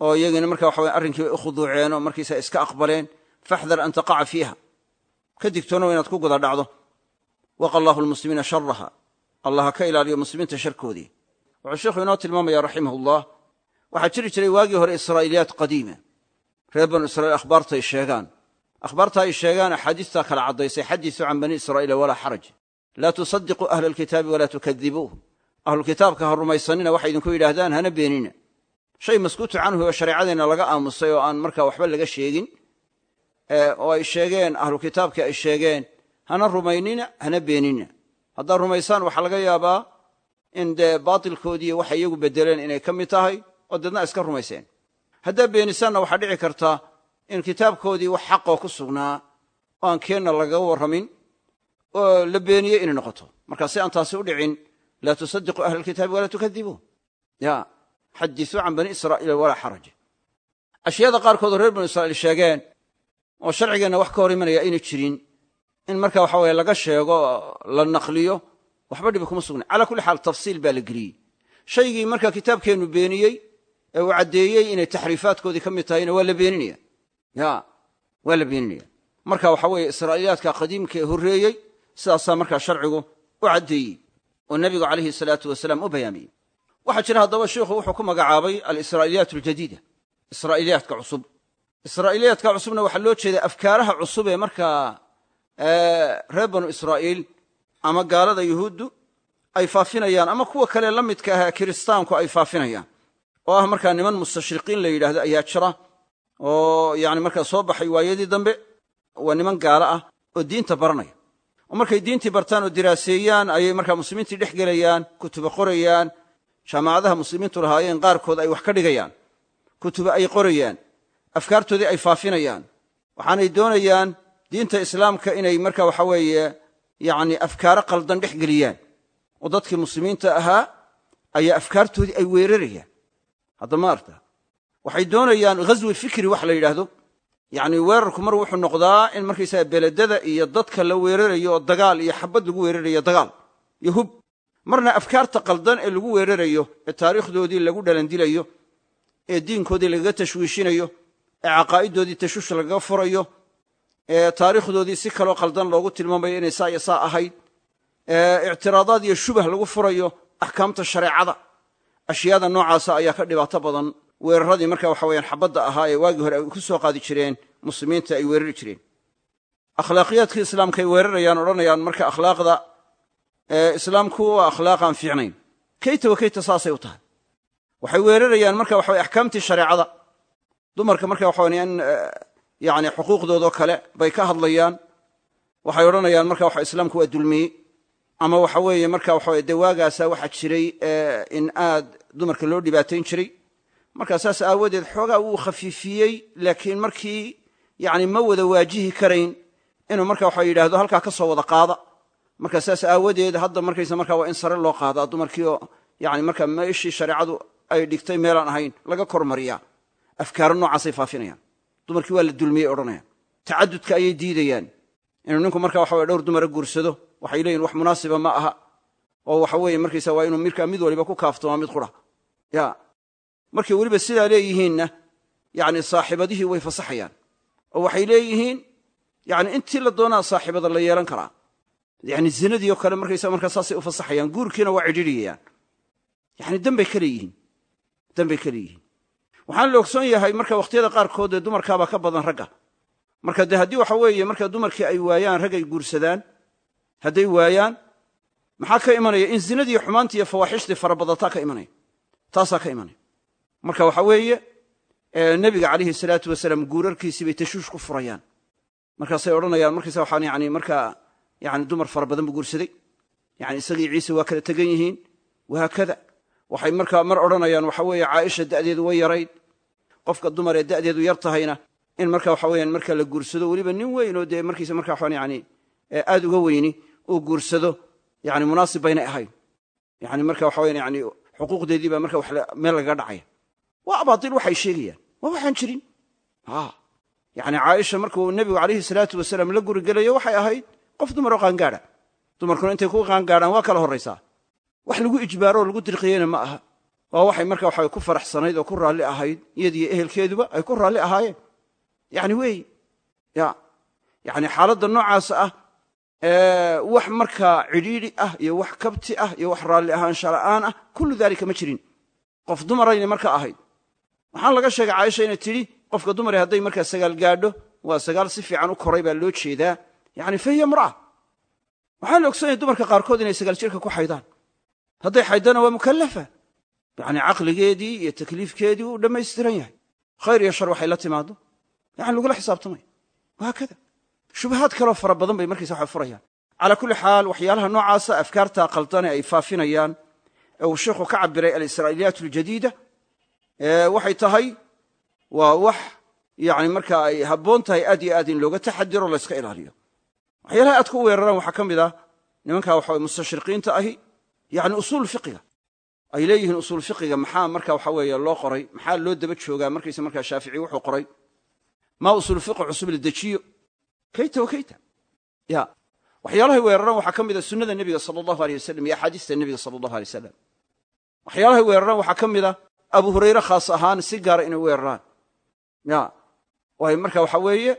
oo iyagina marka waxa arrinkii bay u khuduuceen oo markiisa iska aqbaleen. Faxdar an taqaca fiiha. Ka digtoonow inaad ku guda dhacdo. Waqa allahu lmuslimiina sharaha allah ha ka ilaaliyo muslimiinta sharkoodii. Wuxuu sheikhu inoo tilmaamaya raximahullah waxaa jiri jiray waagii hore israa'iiliyaat qadiima reer banu israiil akhbaarta ay sheegaan. Akhbaarta ay sheegaan axaadiistaa kala caddaysay xadiisu can bani israa'iila walaa xaraj. Laa tusadiquu ahla alkitaabi walaa tukadibuuh ahlukitaabka ha rumaysanina waxay idinku yidhaahdaan hana beenina. Shay maskuutu canhu oo shareecadeenna laga aamusay oo aan markaa waxba laga sheegin oo ay sheegeen ahlu kitaabkii ay sheegeen hana rumaynina hana beenina haddaad rumaysaan waxaa laga yaabaa in dee baatilkoodii waxay iyagu bedeleen inay ka mid tahay oo deedna iska rumayseen. Haddaad beenisaanna waxaa dhici karta in kitaabkoodii wax xaqoo ku sugnaa oo aan keenna lagaga warramin oo la beeniyey inay noqoto. Marka si aan taasi u dhicin laa tusadiquu ahla alkitaabi walaa tukadibuun ya xadisuu can bani israa'iila walaa xaraj ashyaada qaarkoodoo reer banu israa'iil sheegeen oo sharcigeenna wax ka hor imanaya aynay jirin in marka waxa weye laga sheego la naqliyo waxba dhibi kuma sugna calaa kulli xaal tafsiil baa la geliyey. Shaygii marka kitaabkeennu beeniyey ee uu caddeeyey inay taxriifaadkoodii ka mid tahayna waa la beeninaya. Ya waa la beeninaya. Marka waxa weeye israa'iiliyaadka qadiimka ee horreeyey sidaasaa markaa sharcigu u caddeeyey oo nebigu calayhi salaatu wasalaam u bayaamiyey waxaa jira haddaba sheikhu wuxuu ku magacaabay alisraa'iiliyaat aljadiida israa'iiliyaadka cusub. Israa'iiliyaadka cusubna waxaa loo jeedaa afkaaraha cusub ee markaa reer banu israa'iil ama gaalada yuhuuddu ay faafinayaan ama kuwa kale la midka ah kiristaanku ay faafinayaan. Oo ah markaa niman mustashriqiin la yidhaahdo ayaa jira oo yani markaa soo baxay waayadii dambe waa niman gaalo ah oo diinta baranaya. Oo markay diintii bartaan oo diraaseeyaan ayay markaa muslimiintii dhex gelayaan kutuba qorayaan jaamacadaha muslimiintu lahaayeen qaarkood ay wax ka dhigayaan kutuba ay qorayaan afkaartoodii ay faafinayaan. Waxaanay doonayaan diinta islaamka inay marka waxa weeye yani afkaaro qaldan dhex geliyaan. Oo dadkii muslimiinta ahaa ayaa afkaartoodii ay weerarayaan. Hadda ma arta waxay doonayaan ghaswi fikri wax la yidhaahdo. Yacni weerarku mar wuxuu noqdaa in markaysaga beledada iyo dadka la weerarayo oo dagaal iyo xabad lagu weerarayo dagaal iyo hub. Marna afkaarta qaldan ee lagu weerarayo ee taariikhdoodii lagu dhalandilayo ee diinkoodii lagaga tashwiishinayo ee caqaa'idoodii tashwiish lagaga furayo taariikhdoodii si kaloo qaldan loogu tilmaamayo inay saa iyo saa ahayd ee ictiraadaad iyo shubah lagu furayo axkaamta shareecada. Ashyaada noocaasa ayaa ka dhibaato badan. Weeraradii marka waxa weyaan xabadda ahaa ee waagii hore ay ku soo qaadi jireen muslimiinta ay weerari jireen. Akhlaaqiyaadkii islaamka ay weerarayaan odhanayaan marka akhlaaqda islaamku waa akhlaaq aan fiicnayn. Kayta wa kayta saasay u tahay. Waxay weerarayaan marka waxa axkaamtii shareecada. Dumarka marka waxa yani xuquuqdoodoo kale bay ka hadlayaan. Waxay odhanayaan marka waxa islaamku waa dulmiyey ama waxa weeye marka waxa de waagaasa waxaa jiray in aad dumarka loo dhibaatayn jiray. Markaa saas aawadeed xoogaa wuu khafiifiyey laakiin markii yani ma wada waajihi karayn inuu marka waxa yidhahdo halkaa ka soo wada qaada. Marka saas aawadeed hadda markaysa marka waa in sare loo qaadaa dumarkii oo yani marka meeshii shareecadu ay dhigtay meelaan ahayn laga kormariyaa. Afkaaro noocaasay faafinayaan dumarkii waa la dulmiyey odhanayaan tacadudka ayay diidayaan. Inuu ninku marka waxa dhowr dumara guursado waxay leeyihiin wax munaasiba ma aha. Oo waxa weeye markaysa waa inuu markaa mid waliba ku kaaftoomaa mid qura. Ya markay weliba sidaa leeyihiinna yani saaxibadihii way fasaxayaan. Oo waxay leeyihiin yani intii la doonaa saaxibada la yeelan karaa. Yani zinadii oo kale markaysa markaa saasay u fasaxayaan guurkiina waa cidhiriyayaan yani dambay ka leeyihiin waxaan la ogsoon yahay marka wakhtiyada qaarkood dee dumarkaabaa ka badan ragga. Marka de haddii waxa weeye marka dumarkii ay waayaan rag ay guursadaan hadday waayaan maxaa ka imanaya? In zinadii xumaantii iyo fawaaxishtii farabadataa ka imanaya. Taasaa ka imanaya. Marka waxa weeye nebiga calayhi salaatu wasalaam guurarkiisii bay tashuush ku furayaan. Markaasay odhanayaan markaysa waxaan yani markaa yani dumar fara badan buu guursaday. Yani isagii ciise waa kala tegan yihiin wahaakada waxay markaa mar odhanayaan waxa weeye caaisha da'deedu way yarayd. Qofka dumar ee da'deedu yar tahayna in marka waxa weyaan marka la guursado weliba nin weyn oo dee markiisa marka waxaan yani aad uga weyni uu guursado yani munaasib baynay ahayn. Yani marka waxa weyan yani xuquuqdeedii baa marka meel lagaga dhacaya. Waa abaatil waxay sheegayaan waa waxaan jirin? Yani caaisha markuu nebigu calayhi salaatu wasalaam la gurigelayo waxay ahayd qof dumaroo qaangaadha. Dumarkuna intay ku qaangaadhaan waa kala horraysaa wax lagu ijbaaro oo lagu dirqiyeyna ma aha. Waa waxay marka waxa ku faraxsanayd oo ku raalli ahayd iyadiyo ehelkeeduba ay ku raalli ahaayeen. Yani weey ya yani xaaladda noocaas ah wax markaa cidhiidhi ah iyo wax kabti ah iyo wax raalli ahaansha la'aan ah kullu daalika ma jirin. Qof dumarayna marka ahayd. Waxaan laga sheegay caaisha inay tidhi qofka dumare hadday markaa sagaal gaadho waa sagaal si fiican u koray baa loo jeedaa. Yani fa hiya mra'a waxaan la ogsoonaya dumarka qaarkood inay sagaal jirka ku xaydaan hadday xaydana waa mukallafa. Yani caqligeedii iyo takliifkeedii uu dhammaystiran yahay. Khayr iyo shar waxay la timaado yani lagula xisaabtamaya wahaakada shubahaad kaloo fara badan bay markaysa waxa furayaan. Calaa kulli xaal waxyaalaha noocaasa afkaarta qaldane ay faafinayaan. Ee uu sheikhu ka cabiray alisraa'iiliyaat aljadiida waxay tahay waa wax yani marka ay habboon tahay aad iyo aad in looga taxadiro layska ilaaliyo. Waxyaalaha aad ku weeraraan waxaa ka mid ah nimanka waxa mustashriqiinta ahi yani usuul fiqiga ay leeyihiin usuul fiqiga maxaa marka waxa weeye loo qoray maxaa loo daba joogaa markaysa markaa shaafici wuxuu qoray? Maa usuul fiqi cusub la dejiyo? Kayta wa kayta. Ya waxyaalahay weeraraan waxaa ka mid a sunnada nebiga sala allahu aleyh wasalam iyo axaadiista nebiga sala allahu aley wasalam waxyaalahay weeraraan waxaa ka mid a abu hurayre khaas ahaan si gaara inay weeraraan. Ya waay marka waxa weeye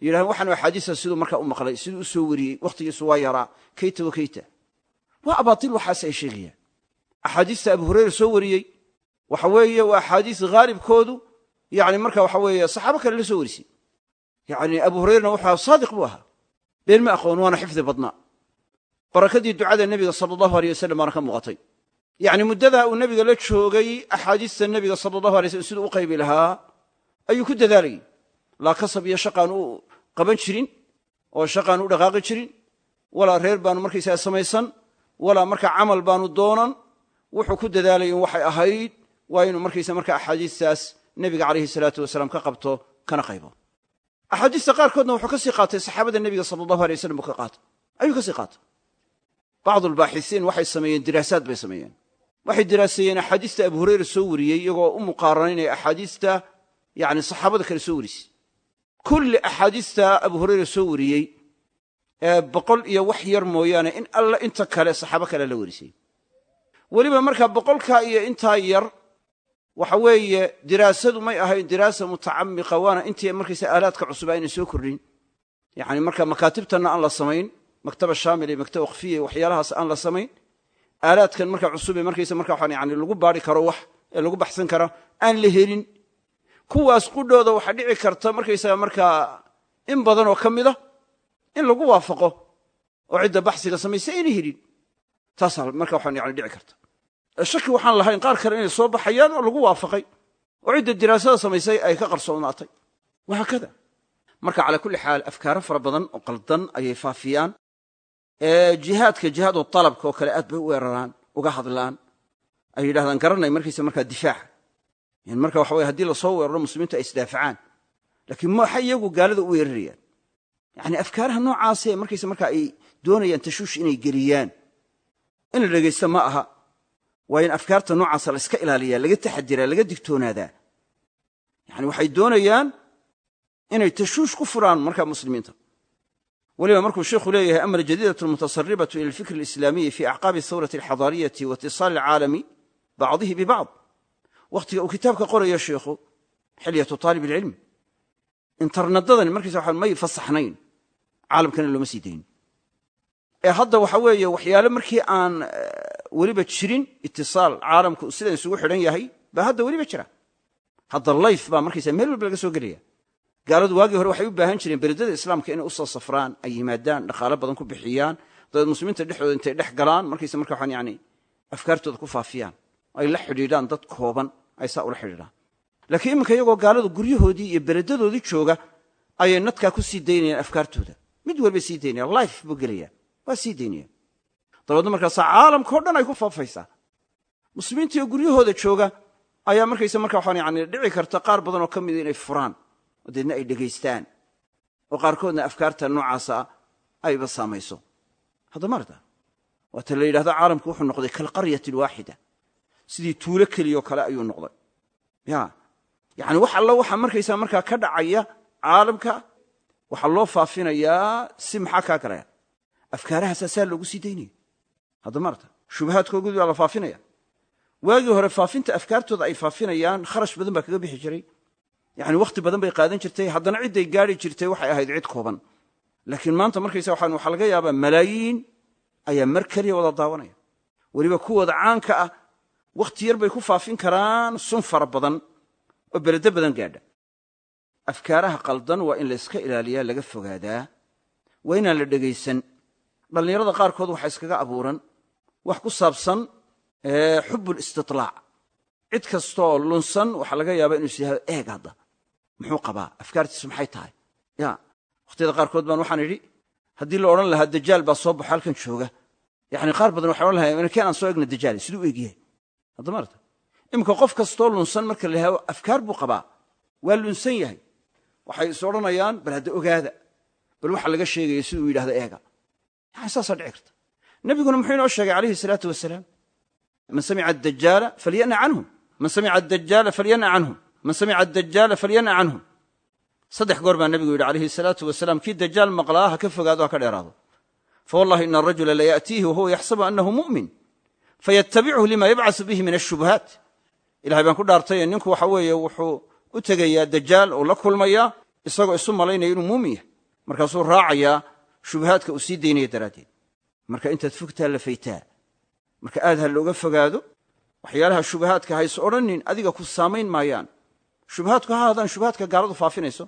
yidhahdeen waxaanu axaadiista siduu markaa u maqlay siduu u soo wariyey wakhtigiisu waa yaraa. Kayta wa kayta waa abaatil waxaas ay sheegayaan. Axaadiista abu hureyre soo wariyey waxa weeye waa axaadiis haalibkoodu yani marka waxa weeye saxaabo kale la soo warisay. Yani abu hureyrena wuxuu saadiq buu ahaa. Been ma aqoon waana xifdi badnaa. Barakadii ducada nebiga sala allahu aleyh wasalam baana ka muuqatay. Yacni muddadaa uu nebiga la joogay axaadiista nebiga sala allahu alay slm siduu u qaybi lahaa ayuu ku dadaalayay. Laa kasab iyo shaqaan u qaban jirin oo shaqaan u dhaqaaqi jirin walaa reer baanu markaysaga samaysan walaa markaa camal baanu doonan wuxuu ku dadaalay in waxay ahayd waa inuu markaysa marka axaadiistaas nebiga calayhi salaatu wasalaam ka qabto kana qaybo. Axaadiista qaarkoodna wuxuu ka sii qaatay saxaabada nebiga sala allahu alay waslam buu ka qaatay. Ayuu ka sii qaatay. Bacdu albaaxisiin waxay sameeyeen diraasaad bay sameeyeen. Waxay diraaseeyeen axaadiista abu hureyre soo wariyey iyagoo u muqaaranaynaya axaadiista yani saxaabada kale soo warisay kulli axaadiista abu hureyre soo wariyey boqol iyo wax yar mooyaane in alla inta kale saxaabo kale la warisay. Weliba markaa boqolkaa iyo intaa yar waxa weeye diraasadu may ahayn diraasa mutacamiqa waana intii markaysa aalaadka cusub aynay soo kordhin. Yani marka makaatibtanna aan la samayn maktaba shaamil iyo maktaba khfiya waxyaalahaas aan la samayn aalaadkan marka cusube markaysa marka yani lagu baari karo wax ee lagu baxsan karo aan la helin. Kuwaas qudhooda waxaa dhici karta markaysaga markaa in badan oo ka mida in lagu waafaqo oo cidda baxsiga samaysa ayna helin. Taasaa marka waxaan yani dhici karta. Shaki waxaan lahayn qaar kale inay soo baxayaan oo lagu waafaqay oo cidda diraasada samaysay ay ka qarsoonaatay. Wahaakada marka calaa kulli xaal afkaaro fara badan oo qaldan ayay faafiyaan. Jihaadka jihaadu talabka oo kale aad bay u weeraraan uga hadlaan. Ay yidhahdaan garanay markaysa markaa difaaca marka waxa weye haddii la soo weeraro muslimiintu ay isdaafacaan laakiin maxay iyagu gaalada u weerarayaan yani afkaaraha noocaasee markaysa markaa ay doonayaan tashuush inay geliyaan in la dhegaysta ma aha. Waa in afkaarta noocaasa la iska ilaaliyaa laga taxadiraa laga digtoonaadaa. Yani waxay doonayaan inay tashuush ku furaan markaa muslimiinta. Weliba markuu sheikhu leeyahay amar jadiidat almutasaribatu ila alfikr alislaamiyi fi acqaabi athawrati alxadaariyati wa alcaalami bacdihi bibacd wakhtiga uu kitaabka qorayo sheikhu xilyatu taalib ilcilmi intarnadadani markiisa waa may fasaxnayn caalamkana looma sii dayn. Ee hadda waxa weeye waxyaale markii aan weliba jirin itisaal caalamku sidan isugu xidhan yahay baa hadda weliba jira. Hadda layf baa markaysa meel walba laga soo gelaya. Gaaladu waagii hore waxay u baahan jireen beledada islaamka inay u soo safraan ay yimaadaan dhaqaalo badan ku bixiyaan dabeed muslimiinta dhexdooda intay dhex galaan markaysa marka waxaan yani afkaartooda ku faafiyaan ay la xidhiidhaan dad kooban ay saa ula xidhiidhaan laakiin iminka iyagoo gaaladu guryahoodii iyo beledadoodii jooga ayay nadkaa ku sii daynayaan afkaartooda. Mid walbay sii daynayaan. Life buu gelaya waa sii daynayaan. Dabeedna markaasaa caalamkao dhan ay ku faafaysaa. Muslimiintiioo guryahooda jooga ayaa markaysa marka waxaan yani dhici karta qaar badan oo ka mida inay furaan oo deedna ay dhegaystaan oo qaarkoodna afkaarta noocaasa ayba saamayso. Hadda maarta waata la yidhahdo caalamku wuxuu noqday kalqaryati alwaaxida sidii tuulo keliyoo kale ayuu noqday. Ya yani wax alla waxa markaysaa markaa ka dhacaya caalamka waxaa loo faafinayaa si maxaa kaa galaya? Afkaarahaasa saa loogu sii daynaya. Hadda maarta shubahaadkoogudi baa la faafinaya waagii hore faafinta afkaartooda ay faafinayaan kharash badan baa kaga bixi jiray. Yani wakhti badan bay qaadan jirtay haddana cidday gaari jirtay waxay ahayd cid kooban. Laakiin maanta markaysa waxaa laga yaabaa malaayiin ayaa mar keliya wada daawanaya. Weliba kuwooda caanka ah wakhti yar bay ku faafin karaan sun fara badan oo beledo badan gaadha. Afkaaraha qaldan waa in la yska ilaaliyaa laga fogaadaa waa inaan la dhegaysan dhallinyarada qaarkood waxaa iskaga abuuran wax ku saabsan xubulistitlaac cid kastooo lunsan waxaa laga yaabaa inuu is eeg hadda muxuu qabaa? Afkaartiisu maxay tahay? Ya wakhtiyada qaarkood baan waxaan idhi haddii la odhan lahaa dajaal baa soo baxo halkan jooga. Yani qaar badan waxay odhan lahay keen aan soo egna dajaal siduu u egyahay hadda maarta iminka qof kastoo lunsan marka la yahado afkaar buu qabaa. Waa lunsan yahay. Waxay is odhanayaan bal hadda ogaada. Bal waxa laga sheegaya siduu yidhahdo eega. Yani saasaa dhici karta? Nebiguna muxuu inoo sheegay calayhi salaatu wasalaam man samica adajaala falyana canhum. Man samica adajaala falyana canhum. Man samica adajaala falyana canhum. Saddex goor baa nebigu yidhi calayhi salaatu wasalaam kii dajaal maqlaa ha ka fogaado ha ka dheeraado. Fawallahi ina arajula layaأtiihi wahuwa yaxsabu anahu mu'min. Fayatabichu lima yabcasu bihi min ashubuhaat ilahay baan ku dhaartaye ninku waxa weeye wuxuu u tegayaa dajaal oo la kulmayaa isagoo isu malaynaya inuu muumin yahay. Markaasuu raacayaa shubahaadka uu sii daynaya daraaddeed. Marka intaad fogtaa la faytaa. Marka aad ha looga fogaado waxyaalaha shubahaadka hays odhanin adiga ku saamayn maayaan. Shubahaadku ha ahaadaan shubahaadka gaaladu faafinayso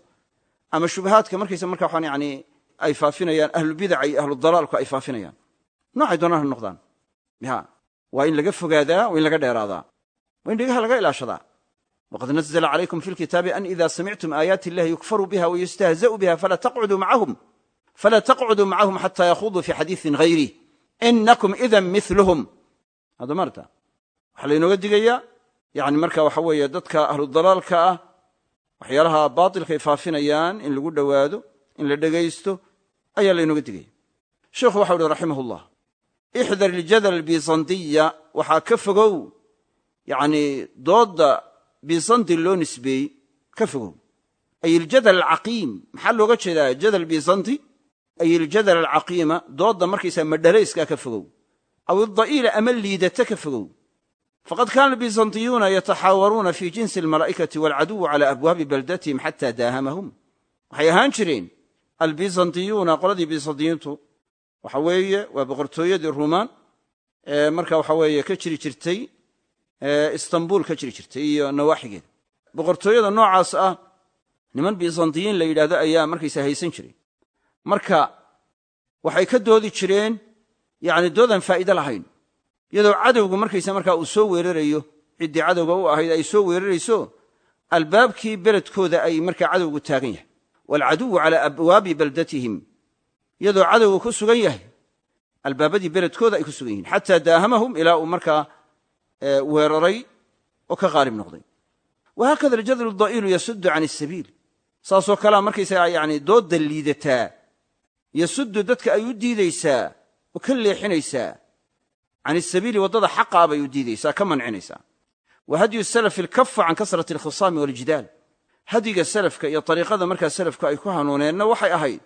ama shubahaadka markaysa marka waxaan yani ay faafinayaan ahlubidaca iyo ahludalaalku ay faafinayaan. Noocay doonaan ha noqdaan. Ya waa in laga fogaadaa waa in laga dheeraadaa waa in dhegaha laga ilaashadaa waqad nazla calaykum fi lkitaabi an ida samictum aayaati illahi yukfaru biha wayustahza'u biha falaa taqcuduu macahum xata yakhuduu fi xadiisin hayrih inakum idan miluhum hadda maarta waxaa laynooga digayaa yani marka waxa weeye dadka ahludalaalka ah waxyaalaha baatilkaay faafinayaan in lagu dhowaado in la dhegaysto ayaa laynooga digaya sheikhu waxau uhi raximah ullah ixdar iljadal bisandiya waxaa ka fogow yani doodda bisandi loo nisbeeyey ka fogow. Ay iljadal alcaqiim maxaa looga jeedaa jadal bisandi ay iljadal alcaqiima doodda markaysaa madhalayskaa ka fogow. Aw idda'iila ama liidata ka fogow. Faqad kaana albisantiyuuna yataxaawaruuna fii jinsi almalaa'ikati waalcaduwu cala abwaabi baldatihim xata daahamahum waxay ahaan jireen albisantiyuuna qoladii bisantiyiintu waxa weeye waa boqortooyadii ruumaan ee marka waxa weeye ka jiri jirtay istanbul ka jiri jirtay iyo nawaaxigeeda boqortooyada noocaas ah niman bisantiyiin la yidhahdo ayaa markaysa haysan jiray. Marka waxay ka doodi jireen yani doodaan faa'iide lahayn. Iyadoo cadowgu markaysa markaa uu soo weerarayo ciddii cadowga u ahayd ay soo weerarayso albaabkii beledkooda ay markaa cadowgu taagan yahay. Waalcaduwu calaa abwaabi baldatihim. Iyadoo cadowga ku sugan yahay albaabadii beledkooda ay ku sugan yihiin. Xataa daahamahum ilaa uu markaa weeraray oo ka qaalib noqday. Wahaakada aljadlu da'iilu yasuddu can asabiil saasoo kalea markaysaga yani doodda liidataa yasuddu dadka ay u diidaysaa oo ka leexinaysaa can isabiili waddada xaqaa bay u diidaysaa ka mancinaysaa. Wa hadyu salafi alkafu can kasrati alkhisaami waljidaal hadyiga salafka iyo ariiqada markaa salafku ay ku hanuuneenna waxay ahayd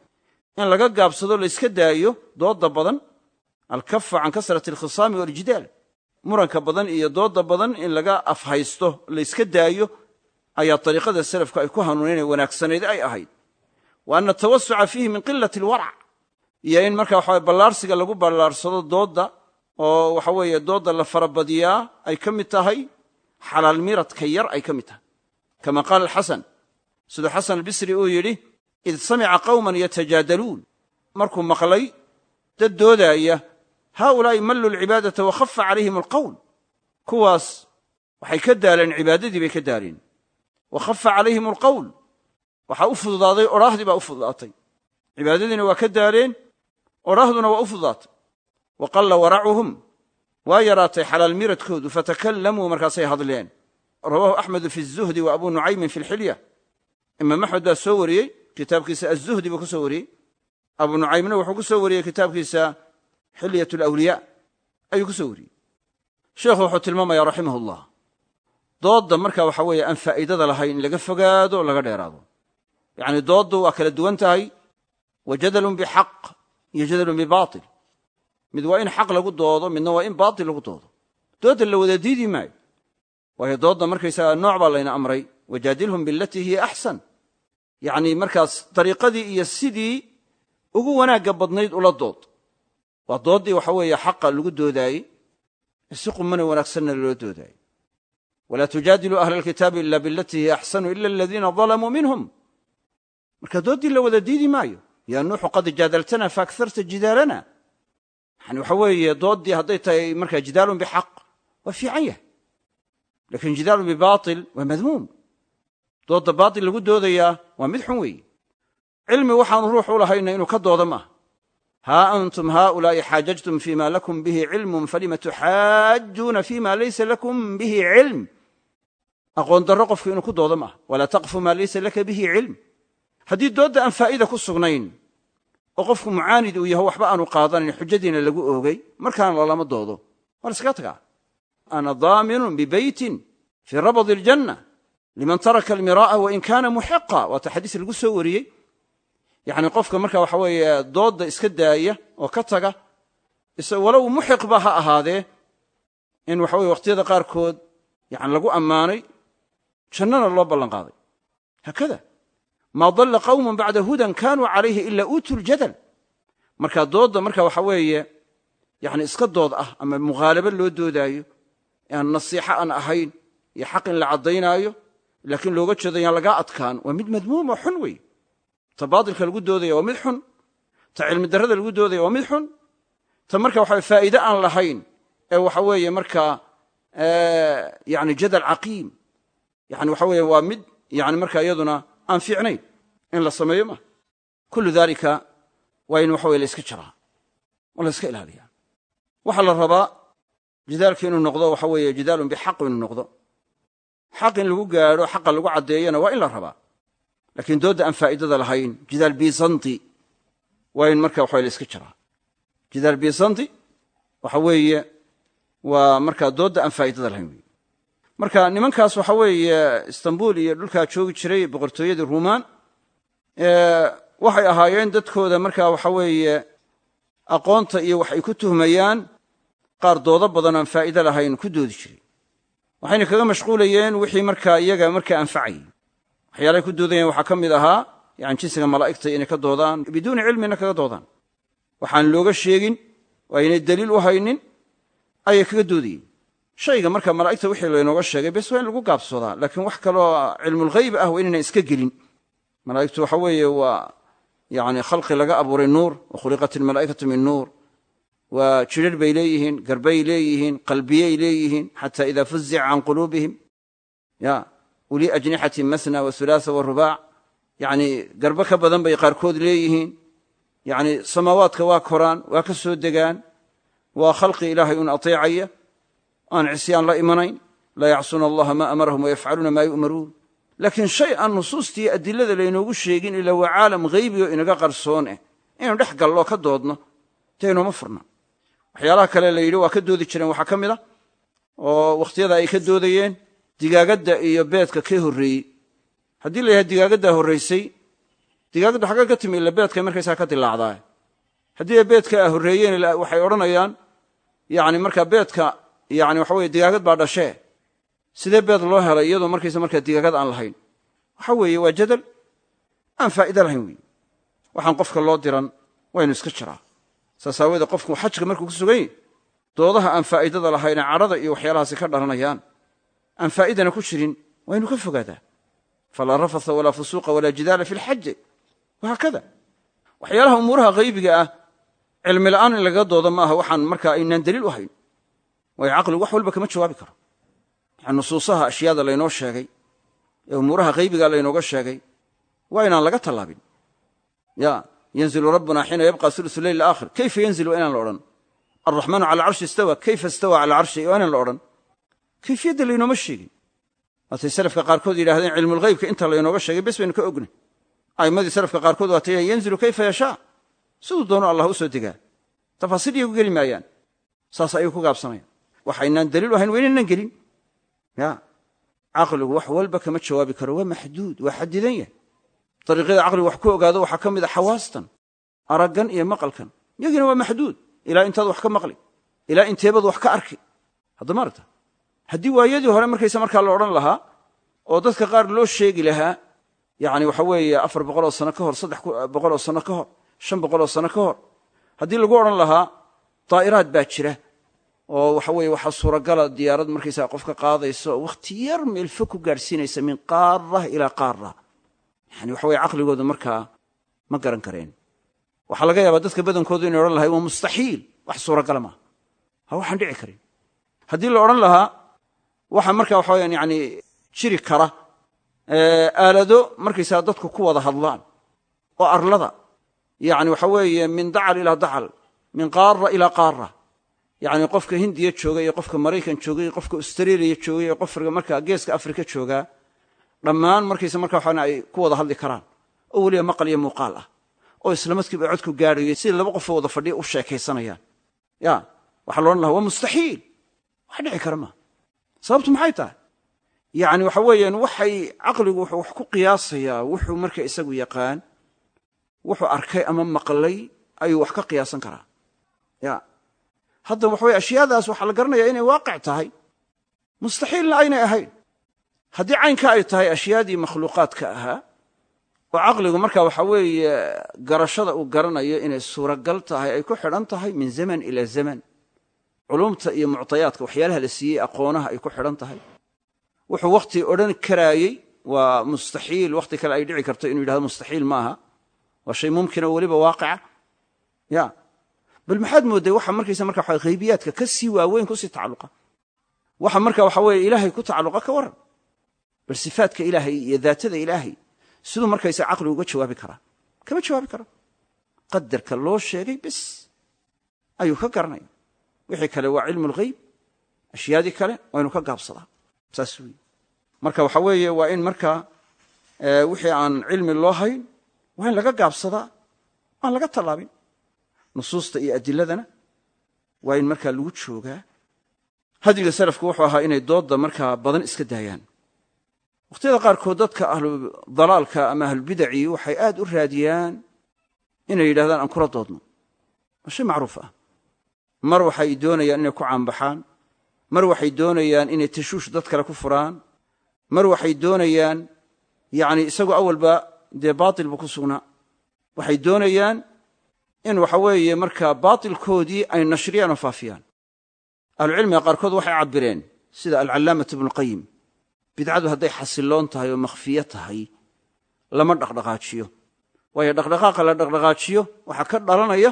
in laga gaabsado layska daayo doodda badan alkafu can kasrati alkhisaami waljidaal muranka badan iyo doodda badan in laga afhaysto layska daayo ayaa ariiqada salafku ay ku hanuuneen wanaagsanayd ay ahayd. Wa ana atawasuca fiihi min qilati alwarac iyo in marka waxa ballaarsiga lagu ballaarsado doodda oo waxa weeye doodda la farabadiyaa ay ka mid tahay xalaal miradka yar ay ka mid tahay. Kama qaala alxasan siduu xasan albisri uu yidhi id samica qawman yatajaadaluun. Markuu maqlay dad doodaaya haaulaa'i mallu lcibaadata wa khafa calayhim alqowl kuwaas waxay ka daaleen cibaadadii bay ka daaleen wa khafa calayhim alqowl waxaa u fududaaday odhaahdii baa u fududaatay cibaadadiina waa ka daaleen odhaahduna waa u fududaatay wa qalla waracuhum waa yaraatay xalaal miradkoodu fatakallamuu markaasay hadleen rawaahu axmedu fi zuhdi wa abu nucaymin fi lxilya imaam axmed baa soo wariyey kitaabkiisa azuhdi buu ku wariyey abu nucaymna wuxuu ku soo wariyey xilyat alawliyaa ayuu ku soo wariyey. Sheekhu wuxuu tilmaamaya raximah ullah doodda marka waxa weeye aan faa'iidada lahayn in laga fogaado o laga dheeraado. Yacni dooddu waa kala duwan tahay. Wa jadalun bixaq iyo jadalun bibaatil. Mid waa in xaq lagu doodo midna waa in baatil lagu doodo. Doodda la wada diidi maayo. Waayo doodda markaysaga nooc baa layna amray. Wajaadilhum bilatii hiya axsan yacni markaas dariiqadii iyo sidii ugu wanaagga badnayd ula dood waa dooddii waxa weeye xaqa lagu doodaayey si qumana wanaagsanna loo doodaayey walaa tujaadiluu ahla alkitaabi ila bilatii hiya axsanu ila aladiina dalamuu minhum. Marka dooddii la wada diidi maayo yaa nuuxu qad jaadaltana faakharta jidaalana yani waxa weeye dooddii hadday tahay markaa jidaalun bixaq waa fiican yahay. Lakin jidaalun bibaatil waa madmuum. Doodda baatil lagu doodayaa waa mid xun weeye. Cilmi waxaanu ruux u lahayna inuu ka dooda maaha haa antum haaulaa'i xaajajtum fima lakum bihi cilmun falima tuxaajuuna fima laysa lakum bihi cilm aqoon darro qofku inuu ku doodo maaha walaa taqfu maa laysa laka bihi cilm haddii doodda aan faa'ida ku sugnayn oo qofku mucaanid uu yaho waxba aanu qaadanayn xujadiina lagu oogay markaana lalama doodo. Waa la iskaga tagaa. Ana daaminun bibeytin fii rabadi aljanna liman taraka almiraa'a wain kaana muxiqa waata xadiis lagu soo wariyey yacni qofka marka waxa weeye doodda iska daaya oo ka taga walow muxiqba ha ahaadee in waxa weye wakhtiyada qaarkood yani lagu ammaanay jannana loo ballan qaaday. Haakada maa dalla qawmun bacda hudan kaanuu calayhi ila uutuu ljadal marka doodda marka waxa weeye yani iska dood ah ama mughaalabo loo doodaayo aan nasiixo aan ahayn iyo xaq in la caddaynaayo laakiin looga jeedo yaan lagaa adkaan waa mid madmuum oo xun wey ta baadilka lagu doodaya waa mid xun ta cilmi darrada lagu doodaya waa mid xun ta marka waxa faa'iide aan lahayn ee waxa weeye markaa yani jadal caqiim yani waxa weeye waa mid yani marka iyaduna aan fiicnayn in la sameeyo maaha kullu dalika waa in waxa weye la iska jaraa oo la iska ilaaliya waxaa la rabaa jidaalka inuu noqdo waxa weeye jidaalun bixaq inuu noqdo. Xaq in lagu gaadho xaqa lagu caddeeyana waa in la rabaa laakiin doodda aan faa'idada lahayn jidaal bisanti waa in marka waxawe la iska jaraa jidaal bisanti waxa weeye waa markaa doodda aan faa'idada lahayn wey marka nimankaas waxa weeye istanbul iyo dhulkaa joogi jiray boqortooyadii ruumaan waxay ahaayeen dadkooda markaa waxa weeye aqoonta iyo wax ay ku tuhmayaan qaar doodo badan aan faa'iide lahayn ku doodi jiray. Waxayna kaga mashquulayeen wixii markaa iyaga markaa anfacayay waxyaalahay ku doodayeen waxaa ka mid ahaa yani jinsiga malaa'igta inay ka doodaan biduuni cilmina kaga doodaan. Waxaan looga sheegin aynay daliil u haynin ayay kaga doodayeen shayga marka malaa'igta wixii laynooga sheegay bes waa in lagu gaabsoodaa laakiin wax kaloo cilmulghayb ah waa inaynan iska gelin. Malaa'igtu waxa weeye waa yani khalqi laga abuuray nuur wa khuliqat min nuur. Waa jidhar bay leeyihiin garbay leeyihiin qalbiyey leeyihiin xata ida fuzica can quluubihim uli ajnixatin masna wa hulaasa wa rubaac yani garbo ka badan bay qaarkood leeyihiin. Yani samaawaadka waa koraan waa ka soo degaan. Waa khalqi ilaahay un ateecaya. Aan cisyaan la imanayn. Laa yacsuuna allaha ma amarahum wayafcaluuna maa yu'maruun. Laakiin shay aan nusuustii adilada laynoogu sheegin ilaa waa caalam haybi oo inaga qarsoon eh. Inaynu dhex galloo ka doodno dee furna waxyaalaha kale la yidhi waa ka doodi jireen waxaa ka mid a oo wakhtiyada ay ka doodayeen digaagadda iyo beedka kee horreeyey. Haddii la yidhaha digaagaddaa horraysay digaagaddu xagga ka timi ila beedkay markaysaa ka dilaacdaa. Haddii ay beedka a horreeyeen waxay odhanayaan yani markaa beedka yani waxa weye digaagad baa dhashee sidee beed loo helay iyadoo markaysa markaa digaagad aan lahayn? Waxa weeye waa jadal aan faa'ido lahayn weeye waxaan qofka loo diran waynu iska jiraa. Saas aawoodee qofku xajka markuu ku sugan yahy doodaha aan faa'idada lahayn ee cadhada iyo waxyaalahaasi ka dhalanayaan aan faa'idana ku jirin waa inu ka fogaadaa. Falaa rafatha walaa fusuuqa walaa jidaala fi lxaji wahaakada waxyaalaha umuuraha haybiga ah cilmi la'aan in lagaga doodo ma aha waxaan markaa aynaan daliil u hayn. Waayo caqligu wax walba kama jawaabi karo. Yani nusuusaha ashyaada laynoo sheegay ee umuuraha haybiga laynooga sheegay waa inaan laga tallaabin. Ya yanzilu rabbuna xiina yabqa ulusu leyl aakhir. Kayfa yanzilu? Waa inaan la odhan. Alraxmaanu cala alcarshi istawa. Kayfa istawa cala alcarshi waa inaan la odhan kayfiyadda laynooma sheegin. Waatay salafka qaarkood yidhahdeen cilmulghaybka inta laynooga sheegay bes baynu ka ognay a'immadii salafka qaarkood waatay yanzilu kayfa yashaa? Siduu doono allah u soo degaa. Tafaasiil iyagu geli maayaan. Saas ayuu ku gaabsanaya waxaynaan daliil ahayn waa inaynan gelin. Ya. Caqligu wax walba kama jawaabi karo waa maxduud waa xadidan yahay. Dariiqyada caqligu wax ku ogaado waxaa ka mid a xawaastan araggan iyo maqalkan. Yagiina waa maxduud. Ilaa intaad wax ka maqli. Ilaa inteebad wax ka arki. Hadda maarta haddii waayadii hore markaysa markaa la odhan lahaa oo dadka qaar loo sheegi lahaa yani waxa weeye afar boqoloo sano ka hor saddex boqoloo sano ka hor shan boqoloo sano ka hor haddii lagu odhan lahaa daa'iraad baa jira. Oo waxa weeye waxaa suuragala diyaarad markaysaa qofka qaadaysa wakhti yar meelfo ku gaadhsiinaysa min qaara ilaa qaara yani waxa weye caqligooda markaa ma garan kareen. Waxaa laga yaabaa dadka badankoodu inay odhan lahay waa mustaxiil wax suuragala maaha ha waxaan dhici karin. Haddii la odhan lahaa waxa marka waxa weyaan yani jiri kara aalado markaysaa dadku ku wada hadlaan. Oo arlada yani waxa weeye min dacal ilaa dacal min qaara ilaa qaara yani qofka hindiya jooga iyo qofka maraykan jooga iyo qofka australiya jooga iyo qofka markaa geeska afrika joogaa dhammaan markaysa marka waxaan ay ku wada hadli karaan. Oo weliba maqal iyo muuqaal ah. Oo islamadkiiba codku gaadhayo sida laba qofoo wada fadhiya u sheekaysanayaan. Ya waxaa la odhan laha waa mustaxiil wax dhici kara maa sababtu maxay tahay? Yani waxa weeyaan waxay caqligu wuxuu wax ku qiyaasayaa wuxuu marka isagu yaqaan wuxuu arkay ama maqlay ayuu wax ka qiyaasan karaa. Ya. Hadda waxa weye ashyaadaas waxaa la garanayaa inay waaqic tahay. Mustaxiilna aynay ahayn. Haddii caynka ay tahay ashyaadii makhluuqaadka ahaa oo caqligu marka waxa weeye garashada uu garanayo inay suuragal tahay ay ku xidhan tahay min zaman ila zaman culumta iyo muctayaadka waxyaalaha la siiyey aqoonaha ay ku xidhan tahay. Wuxuu wakhti odhan karaayey waa mustaxiil. Wakhti kale ay dhici karto inuu yidhahdo mustaxiil maaha. Waa shay mumkina weliba waaqica. Ya. Bal maxaad moodday waxa markaysa marka waxa haybiyaadka ka sii waaweyn ku sii tacalluqa? Waxa marka waxa weeye ilaahay ku tacalluqa ka warran bal sifaadka ilaahay iyo daatada ilaahay siduu markaysa caqli uga jawaabi karaa. Kama jawaabi karo qadarka loo sheegay bes. Ayuu ka garanaya wixii kale waa cilmu lghayb ashyaadii kale waa inu ka gaabsadaa. Saas wey marka waxa weeye waa in markaa wixii aan cilmi loo hayn waa in laga gaabsadaa aan laga tallaabin. Nusuusta iyo adiladana waa in markaa lagu joogaa. Hadyiga salafku wuxuu ahaa inay doodda markaa badan iska daayaan. Wakhtiyada qaarkood dadka ahlu dalaalka ama ahlubidacii waxay aad u raadiyaan inay yidhahdaan aan kula doodno. Waa macruuf ah mar waxay doonayaan inay ku caanbaxaan mar waxay doonayaan inay tashuush dad kale ku furaan mar waxay doonayaan yacni isagoo awalba dee baatil buu ku sugnaa. Waxay doonayaan in waxa weeye markaa baatilkoodii ay nashriyaan oo faafiyaan. Ahlucilmiga qaarkood waxay cabbireen sida alcallaamat ibnuqayim bidcadu hadday xasiloon tahay oo makhfiyo tahay lama dhaqdhaqaajiyo. Waayo dhaqdhaqaaqa la dhaqdhaqaajiyo waxaa ka dhalanaya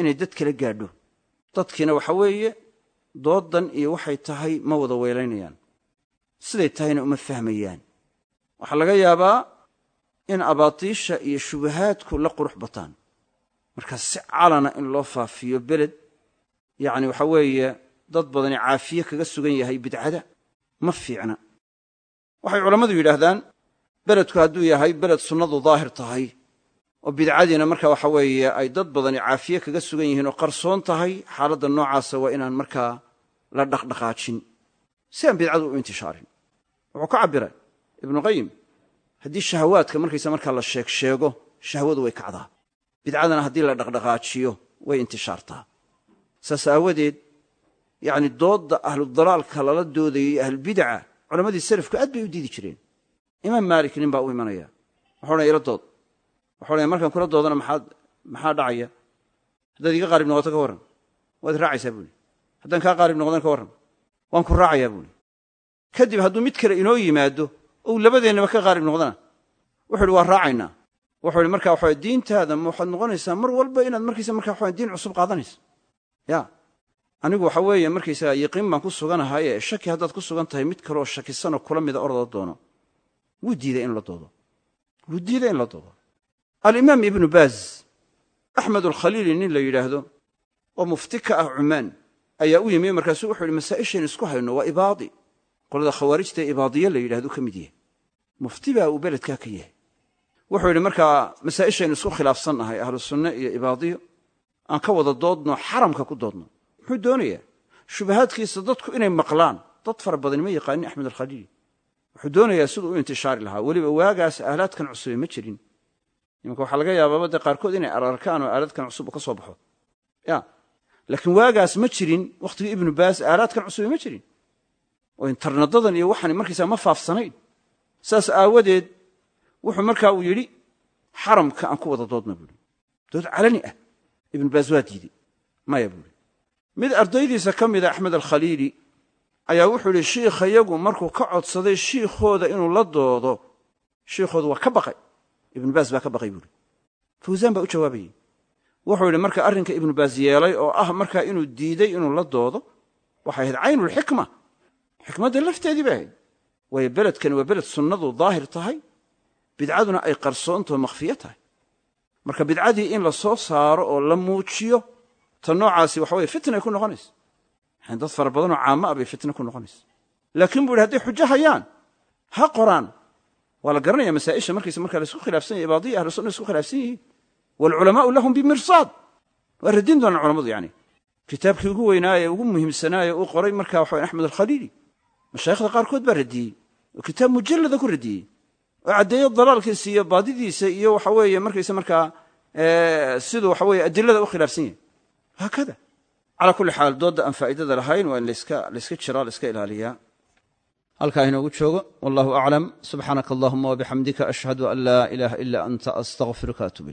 inay dad kala gaadho dadkiina waxa weeye dooddan iyo waxay tahay ma wada weelaynayaan. Siday tahayna uma fahmayaan. Waxaa laga yaabaa in abaatiisha iyo shubahaadku la qurux bataan. Marka si calana in loo faafiyo beled yacni waxa weeye dad badani caafiye kaga sugan yahay bidcada ma fiicna. Waxay culammadu yidhaahdaan beledku hadduu yahay beled sunnadu daahir tahay oo bidcadiina marka waxa weeye ay dad badani caafiye kaga sugan yihiin oo qarsoon tahay xaaladda noocaasa waa inaan markaa la dhaqdhaqaajin. Si aan bidcadu u intishaarin. Wuxuu ka cabbiray ibnuqayim haddii shahawaadka markaysa markaa la sheeg sheego shahwadu way kacdaa. Bidcadana haddii la dhaqdhaqaajiyo way intishaartaa. Saas aawadeed yacni doodda ahludalaalka lala doodayay ahlulbidaca culammadii salafku aad bay u diidi jireen. Imaam maalik nin baa u imanaya wuxuu odhanaya ila dood wuxuu odhanaya markaan kula doodana maxaad maxaa dhacaya? Haddaad iga qaalib noqoto ka warran. Waad raacaysaa buuli haddaan kaa qaalib noqdana ka warran. Waan ku raacayaa buuli kadib hadduu mid kale inoo yimaado ou labadeennaba ka qaalib noqdana wuxuu ihi waa raacaynaa. Wuxuu ihi marka waxa diintaada ma waxaad noqonaysaa mar walba inaad markaysa marka waxa diin cusub qaadanayso ya. Anigu waxa weeye markaysaga yaqiin baan ku suganahaye shaki haddaad ku sugan tahay mid kaleoo shakisanoo kula mida ordoo doono. Wuu diiday in la doodo. Wuu diiday in la doodo alimaam ibnu baaz axmed alkhaliili nin la yidhaahdo oo mufti ka ah cumaan ayaa u yimi markaasuu wuxuu yihi masaa'ishaynu isku hayno waa ibaadi. Qolada khawaarijta ee ibaadiya la yidhahdo ka mid yahay. Mufti baa uu beledkaa ka yahay. Wuxuu yidhi markaa masaa'ishaynu isku khilaafsan nahay ahlu sunne iyo ibaadiyo aan ka wada doodno xaramka ku doodno. Muxuu doonayaa? Shubahaadkiisa dadku inay maqlaan dad fara badani ma yaqaanin axmed alkhaliili wuxuu doonayaa siduu u intishaari lahaa weliba waagaas aalaadkan cusube ma jirin imanka waxaa laga yaabaaba dee qaarkood inay ararkaan oo aalaadkan cusub ka soo baxo. Ya laakiin waagaas ma jirin wakhtigii ibnu baas aalaadkan cusube ma jirin. Oo intarnadadan iyo waxan markaysaa ma faafsanayn. Saas aawadeed wuxuu markaa uu yidhi xaramka aan ku wada doodna buui dood calani ah. Ibnu baas waa diidey maya buui mid ardaydiisa ka mida axmed alkhaliili ayaa wuxuu yidhi shiikhayagu markuu ka codsaday shiikhooda inuu la doodo shiikhooda waa ka baqay ibnu baas baa ka baqay buuhi fawsaan baa u jawaabayey wuxuu yidhi marka arrinka ibnu baas yeelay oo ah markaa inuu diiday inuu la doodo waxay ahayd caynulxikma xikmadda lafteedii bay ahayd. Waayo beledkani waa beled sunnadu daahir tahay. Bidcaduna ay qarsoontao makhfiyo tahay. Marka bidcadii in la soo saaro oo la muujiyo ta noocaasi waxa weye fitnay ku noqonaysa. Dad fara badanoo caama ah bay fitna ku noqonaysa. Laakiin bu yidhi hadday xujo hayaan ha qoraan waa la garanaya masaa'isha markaysa markaa la isku khilaafsan yahy ibaadiya ahlu sunna isku khilaafsan yihiin. Waalculamaa'u lahum bimirsaad. Waa radin doonaan culamadu yani kitaabkii ugu weynaaye ugu muhiimsanaaye uu qoray marka waxa axmed alkhaliili mashaayikhda qaarkood baa radiyey oo kitaab mujallada ku radiyey oo caddeeyo dalaalkiisa iyo baadidiisa iyo waxa weeye markaysa markaa siduu waxa weye adilada u khilaafsan yahay. Haakada. Calaa kulli xaal doodda aan faa'idada lahayn waa in layska jiraa layska ilaaliyaa halkaa inoogu joogo. Wallahu aclam subxaanaka allahuma wabixamdika ashhadu an laa ilaaha ila anta astaqfiruka atub